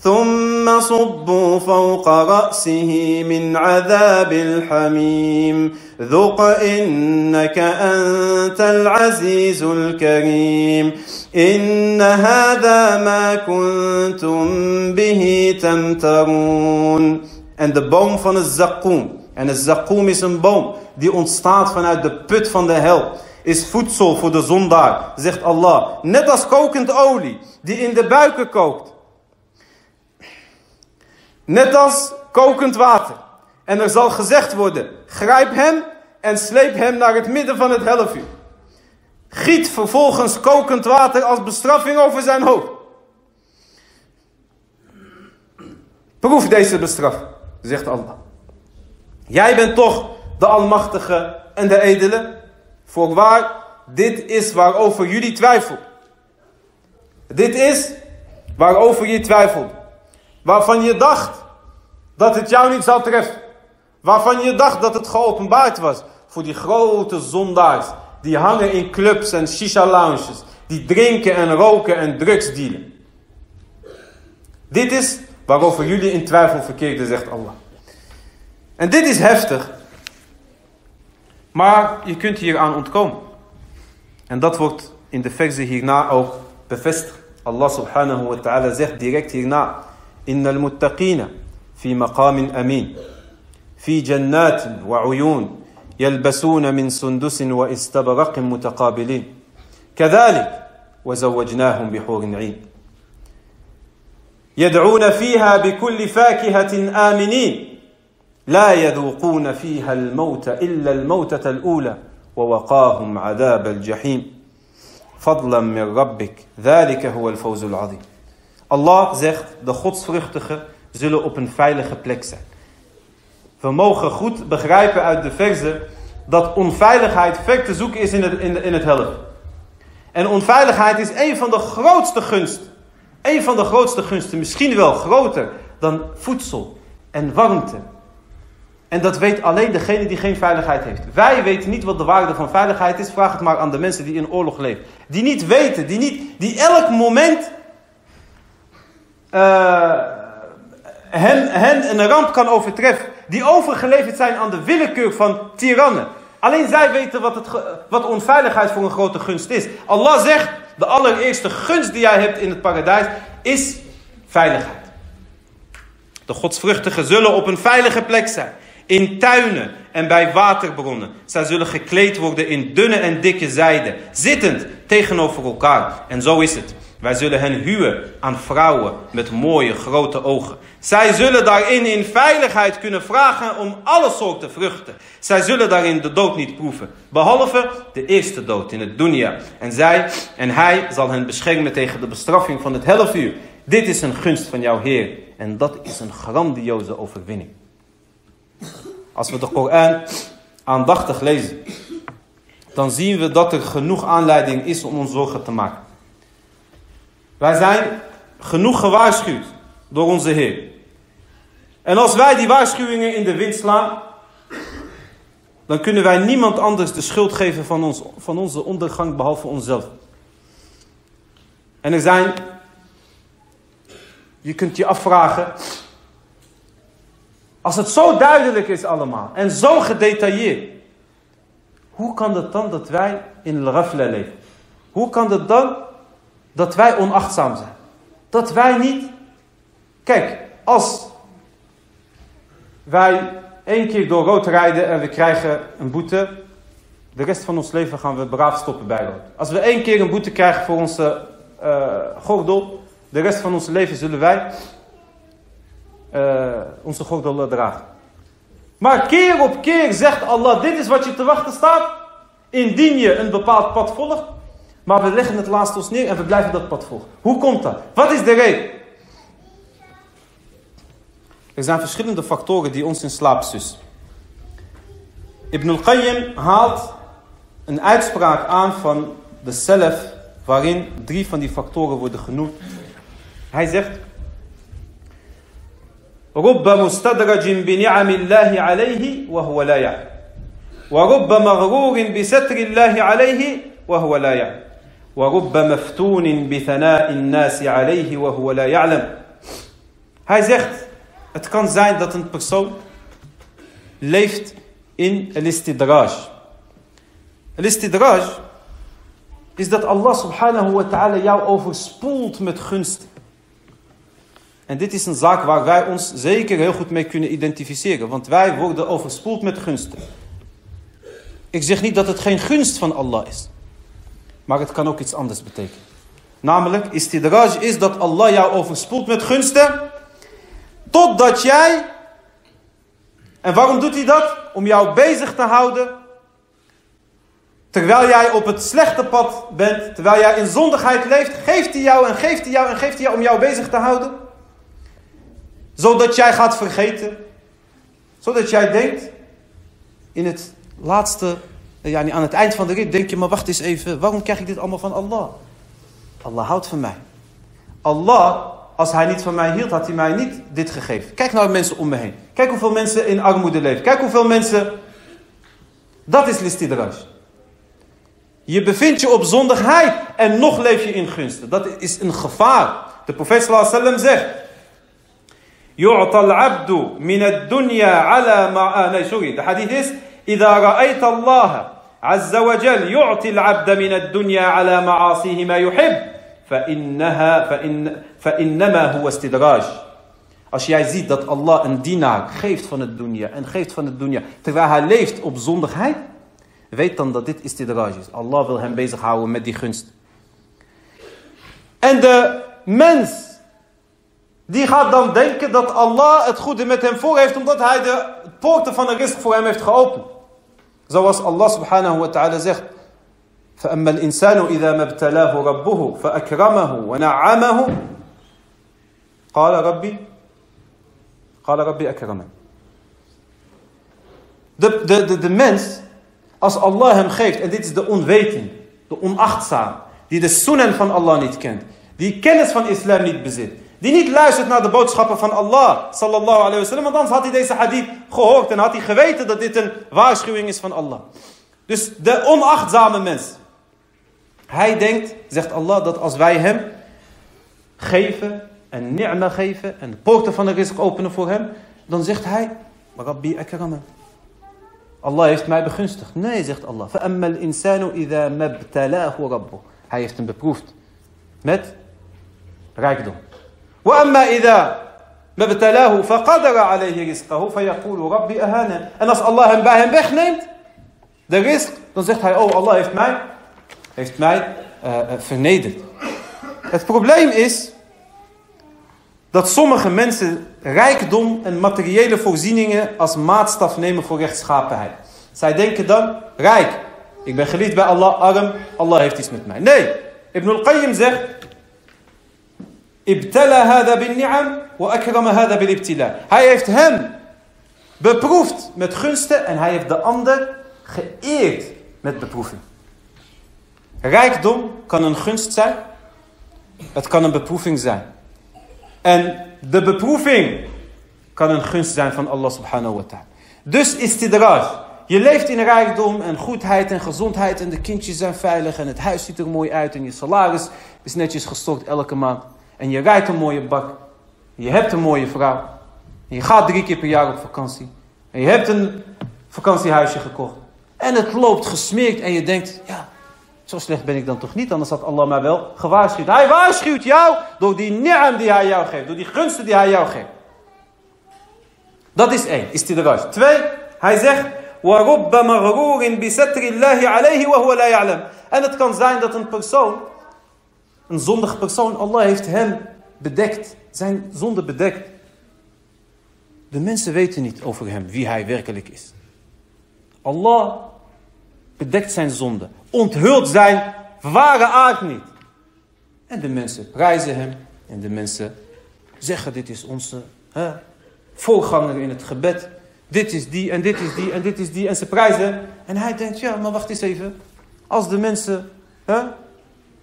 ثم صبوا فوق رأسه من عذاب الحميم ذق إنك أنت العزيز الكريم إن هذا ما كنتم به تمترون En de boom van het zakkoem. En het zakkoem is een boom die ontstaat vanuit de put van de hel. Is voedsel voor de zondaar, zegt Allah. Net als kokend olie die in de buiken kookt. Net als kokend water. En er zal gezegd worden, grijp hem en sleep hem naar het midden van het helfuur. Giet vervolgens kokend water als bestraffing over zijn hoofd. Proef deze bestraffing, zegt Allah. Jij bent toch de Almachtige en de Edele? Voorwaar, dit is waarover jullie twijfelen. Dit is waarover je twijfelt. Waarvan je dacht dat het jou niet zou treffen. Waarvan je dacht dat het geopenbaard was voor die grote zondaars. Die hangen in clubs en shisha lounges. Die drinken en roken en drugs dealen. Dit is waarover jullie in twijfel verkeerden, zegt Allah. En dit is heftig. Maar je kunt hier aan ontkomen. En dat wordt in de verse hierna ook bevestigd. Allah subhanahu wa ta'ala zegt direct hierna. Innal muttaqina fi maqamin amin. في جنات وعيون يلبسون من سندس واستبرق متقابلين. كذلك وزوجناهم بحور عين. يدعون فيها بكل فاكهة آمنين. لا يذوقون فيها الموت إلا الموتة الأولى ووقاهم عذاب الجحيم. فضلا من ربك ذلك هو الفوز العظيم. Allah zegt de godsvruchtigen zullen op een veilige plek zijn We mogen goed begrijpen uit de verse dat onveiligheid ver te zoeken is in het, in het helft. En onveiligheid is een van de grootste gunsten. Een van de grootste gunsten, misschien wel groter dan voedsel en warmte. En dat weet alleen degene die geen veiligheid heeft. Wij weten niet wat de waarde van veiligheid is. Vraag het maar aan de mensen die in oorlog leven. Die niet weten, die, niet, die elk moment uh, hen, hen een ramp kan overtreffen die overgeleverd zijn aan de willekeur van tirannen. Alleen zij weten wat, het, wat onveiligheid voor een grote gunst is. Allah zegt, de allereerste gunst die jij hebt in het paradijs is veiligheid. De godsvruchtigen zullen op een veilige plek zijn. In tuinen en bij waterbronnen. Zij zullen gekleed worden in dunne en dikke zijde. Zittend tegenover elkaar. En zo is het. Wij zullen hen huwen aan vrouwen met mooie grote ogen. Zij zullen daarin in veiligheid kunnen vragen om alle soorten vruchten. Zij zullen daarin de dood niet proeven, behalve de eerste dood in het dunya. En zij en hij zal hen beschermen tegen de bestraffing van het hellevuur. Dit is een gunst van jouw Heer en dat is een grandioze overwinning. Als we de Koran aandachtig lezen, dan zien we dat er genoeg aanleiding is om ons zorgen te maken. Wij zijn genoeg gewaarschuwd door onze Heer. En als wij die waarschuwingen in de wind slaan, dan kunnen wij niemand anders de schuld geven van, ons, van onze ondergang behalve onszelf. En er zijn, je kunt je afvragen, als het zo duidelijk is allemaal en zo gedetailleerd, hoe kan het dan dat wij in al-rafla leven? Hoe kan het dan dat wij onachtzaam zijn? Dat wij niet... Kijk, als wij één keer door rood rijden en we krijgen een boete, de rest van ons leven gaan we braaf stoppen bij rood. Als we één keer een boete krijgen voor onze uh, gordel, de rest van ons leven zullen wij uh, onze gordel dragen. Maar keer op keer zegt Allah, dit is wat je te wachten staat. Indien je een bepaald pad volgt. Maar we leggen het laatst ons neer en we blijven dat pad volgen. Hoe komt dat? Wat is de reden? Er zijn verschillende factoren die ons in slaap sussen. Ibn al-Qayyim haalt een uitspraak aan van de Salaf waarin drie van die factoren worden genoemd. Hij zegt رب مستدرج بنعم الله عليه وهو لا يعلم ورب مغرور بستر الله عليه وهو لا يعلم ورب مفتون بثناء الناس عليه وهو لا يعلم Hij zegt, het kan zijn dat een persoon leeft in al-istidraj. Al-istidraj is dat Allah subhanahu wa ta'ala jou overspoelt met gunst. En dit is een zaak waar wij ons zeker heel goed mee kunnen identificeren. Want wij worden overspoeld met gunsten. Ik zeg niet dat het geen gunst van Allah is. Maar het kan ook iets anders betekenen. Namelijk, istidraj is dat Allah jou overspoelt met gunsten. Totdat jij... En waarom doet hij dat? Om jou bezig te houden. Terwijl jij op het slechte pad bent. Terwijl jij in zondigheid leeft. Geeft hij jou en geeft hij jou en geeft hij jou om jou bezig te houden zodat jij gaat vergeten. Zodat jij denkt, in het laatste, ja, aan het eind van de rit, denk je, maar wacht eens even, waarom krijg ik dit allemaal van Allah? Allah houdt van mij. Allah, als hij niet van mij hield, had hij mij niet dit gegeven. Kijk naar de mensen om me heen. Kijk hoeveel mensen in armoede leven. Kijk hoeveel mensen... Dat is listidraj. Je bevindt je op zondigheid en nog leef je in gunsten. Dat is een gevaar. De profeet sallallahu zegt... يعطى العبد من الدنيا على ما آه sorry the hadith is إذا رأيت الله عز وجل يعطي العبد من الدنيا على معاصيه ما يحب فإنها فإن فإنما هو استدراج Als jij ziet dat Allah een dienaar geeft van het dunya en geeft van het dunya terwijl hij leeft op zondigheid, weet dan dat dit istidraj is. Allah wil hem bezighouden met die gunst. En de mens die gaat dan denken dat Allah het goede met hem voor heeft, omdat hij de poorten van de risk voor hem heeft geopend. Zoals Allah subhanahu wa ta'ala zegt. فأما الإنسان إذا ما ابتلاه ربه فأكرمه ونعمه قال ربي قال ربي أكرمن de, de, de, de mens, als Allah hem geeft, en dit is de onwetend, de onachtzaam, die de sunnen van Allah niet kent, die kennis van islam niet bezit, die niet luistert naar de boodschappen van Allah, sallallahu alayhi wa sallam. Want anders had hij deze hadith gehoord en had hij geweten dat dit een waarschuwing is van Allah. Dus de onachtzame mens. Hij denkt, zegt Allah, dat als wij hem geven en ni'ma geven en de poorten van de risk openen voor hem, dan zegt hij, Rabbi akrama. Allah heeft mij begunstigd. Nee, zegt Allah. فَأَمَّا الْإِنسَانُ إِذَا مَبْتَلَاهُ رَبُّهُ Hij heeft hem beproefd met rijkdom. وأما إذا ما ابتلاه فقدر عليه رزقه فيقول ربي أهانا En als Allah hem bij hem wegneemt, de risk, dan zegt hij, oh Allah heeft mij, heeft mij uh, vernederd. Het probleem is dat sommige mensen rijkdom en materiële voorzieningen als maatstaf nemen voor rechtschapenheid. Zij denken dan, rijk, ik ben geliefd bij Allah, arm, Allah heeft iets met mij. Nee, Ibn al-Qayyim zegt, ibtala hada bin ni'am wa akrama hada bil ibtila. Hij heeft hem beproefd met gunsten en hij heeft de ander geëerd met beproeving. Rijkdom kan een gunst zijn, het kan een beproeving zijn. En de beproeving kan een gunst zijn van Allah subhanahu wa ta'ala. Dus istidraj. Je leeft in rijkdom en goedheid en gezondheid en de kindjes zijn veilig en het huis ziet er mooi uit en je salaris is netjes gestort elke maand. En je rijdt een mooie bak. Je hebt een mooie vrouw. Je gaat drie keer per jaar op vakantie. En je hebt een vakantiehuisje gekocht. En het loopt gesmeerd en je denkt, ja, zo slecht ben ik dan toch niet, anders had Allah mij wel gewaarschuwd. Hij waarschuwt jou door die ni'am die hij jou geeft, door die gunsten die hij jou geeft. Dat is één, is die de Twee, hij zegt, En het kan zijn dat een persoon, een zondige persoon, Allah heeft hem bedekt, zijn zonde bedekt. De mensen weten niet over hem, wie hij werkelijk is. Allah bedekt zijn zonde, onthult zijn ware aard niet. En de mensen prijzen hem en de mensen zeggen dit is onze hè, voorganger in het gebed. Dit is die en dit is die en dit is die en ze prijzen. En hij denkt ja maar wacht eens even. Als de mensen hè,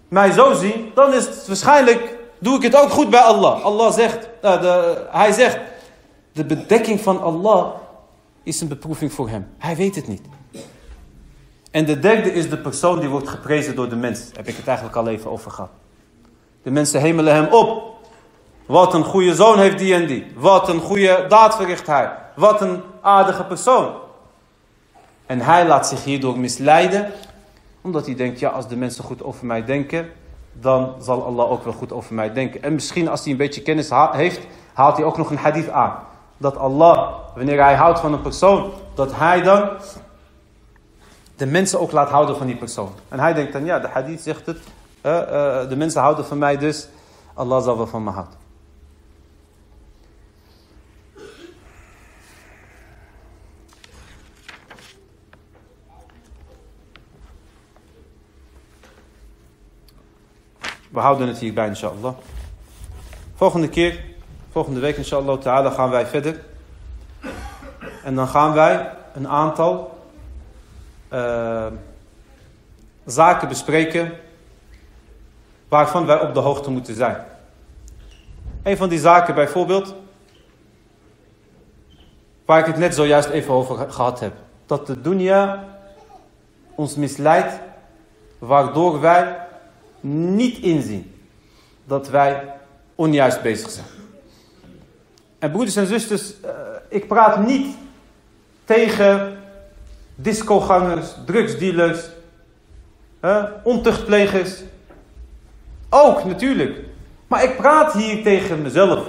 mij zo zien dan is het waarschijnlijk doe ik het ook goed bij Allah. Allah zegt, uh, de, hij zegt de bedekking van Allah is een beproeving voor hem. Hij weet het niet. En de derde is de persoon die wordt geprezen door de mens. Daar heb ik het eigenlijk al even over gehad. De mensen hemelen hem op. Wat een goede zoon heeft die en die. Wat een goede daad verricht hij. Wat een aardige persoon. En hij laat zich hierdoor misleiden. Omdat hij denkt, ja als de mensen goed over mij denken. Dan zal Allah ook wel goed over mij denken. En misschien als hij een beetje kennis heeft. Haalt hij ook nog een hadith aan. Dat Allah, wanneer hij houdt van een persoon. Dat hij dan de mensen ook laat houden van die persoon. En hij denkt dan, ja, de hadith zegt het, uh, uh, de mensen houden van mij, dus Allah zal wel van me houden. We houden het hierbij, inshallah. Volgende keer, volgende week, inshallah ta'ala, gaan wij verder. En dan gaan wij een aantal uh, zaken bespreken waarvan wij op de hoogte moeten zijn. Een van die zaken bijvoorbeeld, waar ik het net zojuist even over gehad heb. Dat de dunya ons misleidt, waardoor wij niet inzien dat wij onjuist bezig zijn. En broeders en zusters, uh, ik praat niet tegen discogangers, drugsdealers, ontuchtplegers. Ook natuurlijk. Maar ik praat hier tegen mezelf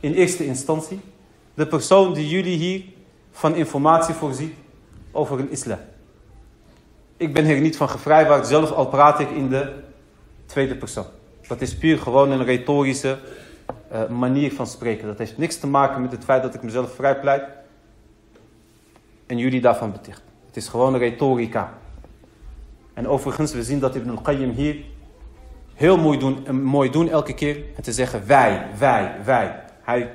in eerste instantie. De persoon die jullie hier van informatie voorziet over een islam. Ik ben hier niet van gevrijwaard, zelf al praat ik in de tweede persoon. Dat is puur gewoon een retorische uh, manier van spreken. Dat heeft niks te maken met het feit dat ik mezelf vrijpleit en jullie daarvan beticht. Het is gewoon een retorica. En overigens, we zien dat Ibn al-Qayyim hier heel mooi doen, mooi doen elke keer. En te zeggen wij, wij, wij. Hij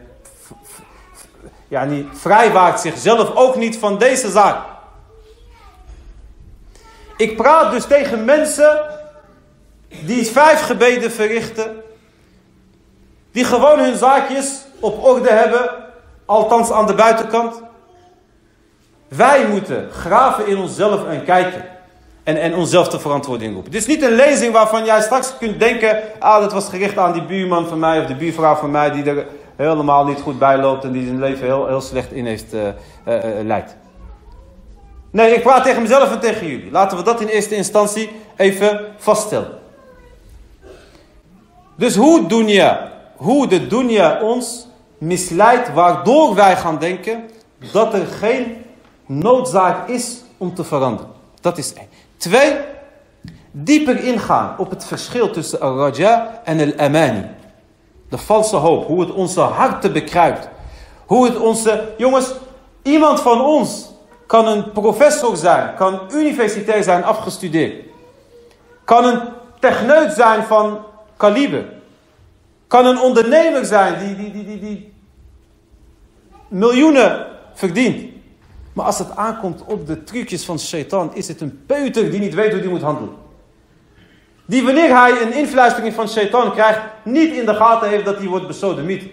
ja, vrijwaart zichzelf ook niet van deze zaak. Ik praat dus tegen mensen die vijf gebeden verrichten. Die gewoon hun zaakjes op orde hebben. Althans aan de buitenkant. Wij moeten graven in onszelf en kijken. En, en onszelf de verantwoording roepen. Dit is niet een lezing waarvan jij straks kunt denken... Ah, dat was gericht aan die buurman van mij of de buurvrouw van mij... die er helemaal niet goed bij loopt en die zijn leven heel, heel slecht in heeft uh, uh, leidt. Nee, ik praat tegen mezelf en tegen jullie. Laten we dat in eerste instantie even vaststellen. Dus hoe dunya, hoe de dunya ons misleidt... waardoor wij gaan denken dat er geen noodzaak is om te veranderen. Dat is één. Twee, dieper ingaan op het verschil tussen al-raja en al-amani. De valse hoop, hoe het onze harten bekruipt. Hoe het onze, jongens, iemand van ons kan een professor zijn, kan universitair zijn afgestudeerd. Kan een techneut zijn van kaliber. Kan een ondernemer zijn die, die, die, die, die miljoenen verdient. Maar als het aankomt op de trucjes van Shaitan, is het een peuter die niet weet hoe die moet handelen. Die wanneer hij een influistering van Shaitan krijgt, niet in de gaten heeft dat hij wordt besodemiet.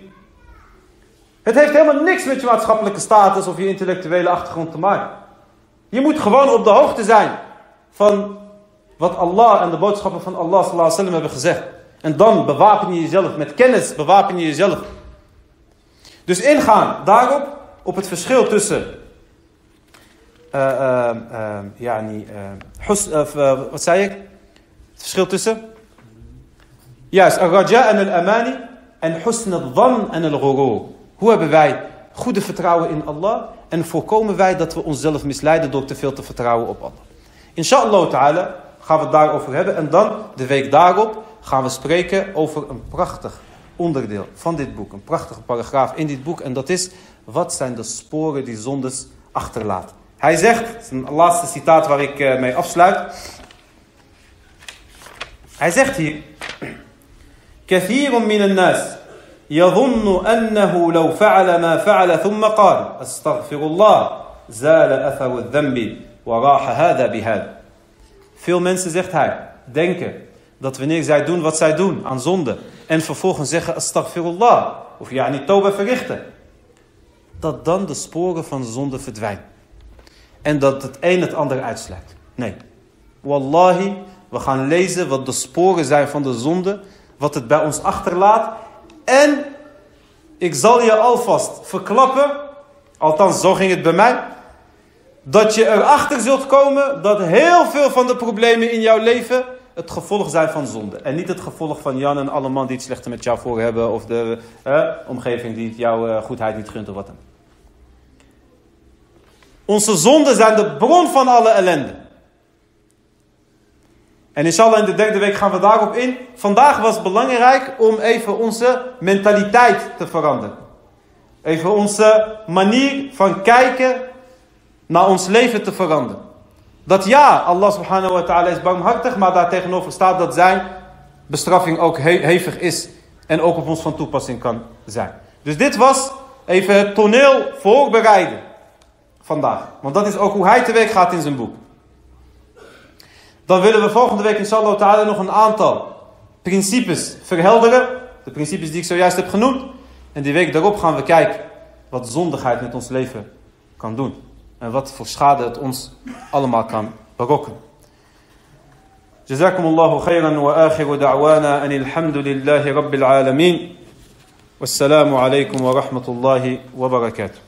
Het heeft helemaal niks met je maatschappelijke status of je intellectuele achtergrond te maken. Je moet gewoon op de hoogte zijn van wat Allah en de boodschappen van Allah sallam, hebben gezegd. En dan bewapen je jezelf met kennis, bewapen je jezelf. Dus ingaan daarop, op het verschil tussen, uh, ja, niet, wat zei ik? Het verschil tussen? Juist, al-raja en al-amani en husn al-dhan en al-ghurur. Hoe hebben wij goede vertrouwen in Allah en voorkomen wij dat we onszelf misleiden door te veel te vertrouwen op Allah. Inshallah ta'ala gaan we het daarover hebben en dan de week daarop gaan we spreken over een prachtig onderdeel van dit boek. Een prachtige paragraaf in dit boek en dat is wat zijn de sporen die zondes achterlaten. Hij zegt, het is een laatste citaat waar ik eh, mee afsluit. Hij zegt hier: كثير من الناس يظن أنه لو فعل ما فعل ثم قال أستغفر الله زال أثر الذنب وراح هذا بهذا Veel mensen, zegt hij, denken dat wanneer zij doen wat zij doen aan zonde en vervolgens zeggen astaghfirullah of ja niet toba verrichten, dat dan de sporen van zonde verdwijnen. En dat het een het ander uitsluit. Nee. Wallahi, we gaan lezen wat de sporen zijn van de zonde, wat het bij ons achterlaat. En ik zal je alvast verklappen, althans zo ging het bij mij, dat je erachter zult komen dat heel veel van de problemen in jouw leven het gevolg zijn van zonde. En niet het gevolg van Jan en alle man die het slechte met jou voor hebben, of de eh, omgeving die jouw uh, goedheid niet gunt of wat dan. Onze zonden zijn de bron van alle ellende. En inshallah in de derde week gaan we daarop in. Vandaag was het belangrijk om even onze mentaliteit te veranderen. Even onze manier van kijken naar ons leven te veranderen. Dat ja, Allah subhanahu wa ta'ala is barmhartig, maar tegenover staat dat zijn bestraffing ook hevig is. En ook op ons van toepassing kan zijn. Dus dit was even het toneel voorbereiden vandaag. Want dat is ook hoe hij te gaat in zijn boek. Dan willen we volgende week inshallah ta'ala nog een aantal principes verhelderen. De principes die ik zojuist heb genoemd. En die week daarop gaan we kijken wat zondigheid met ons leven kan doen. en wat voor schade het ons allemaal kan berokken. جزاكم الله خيرا واخر دعوانا ان الحمد لله رب العالمين والسلام عليكم ورحمه الله وبركاته.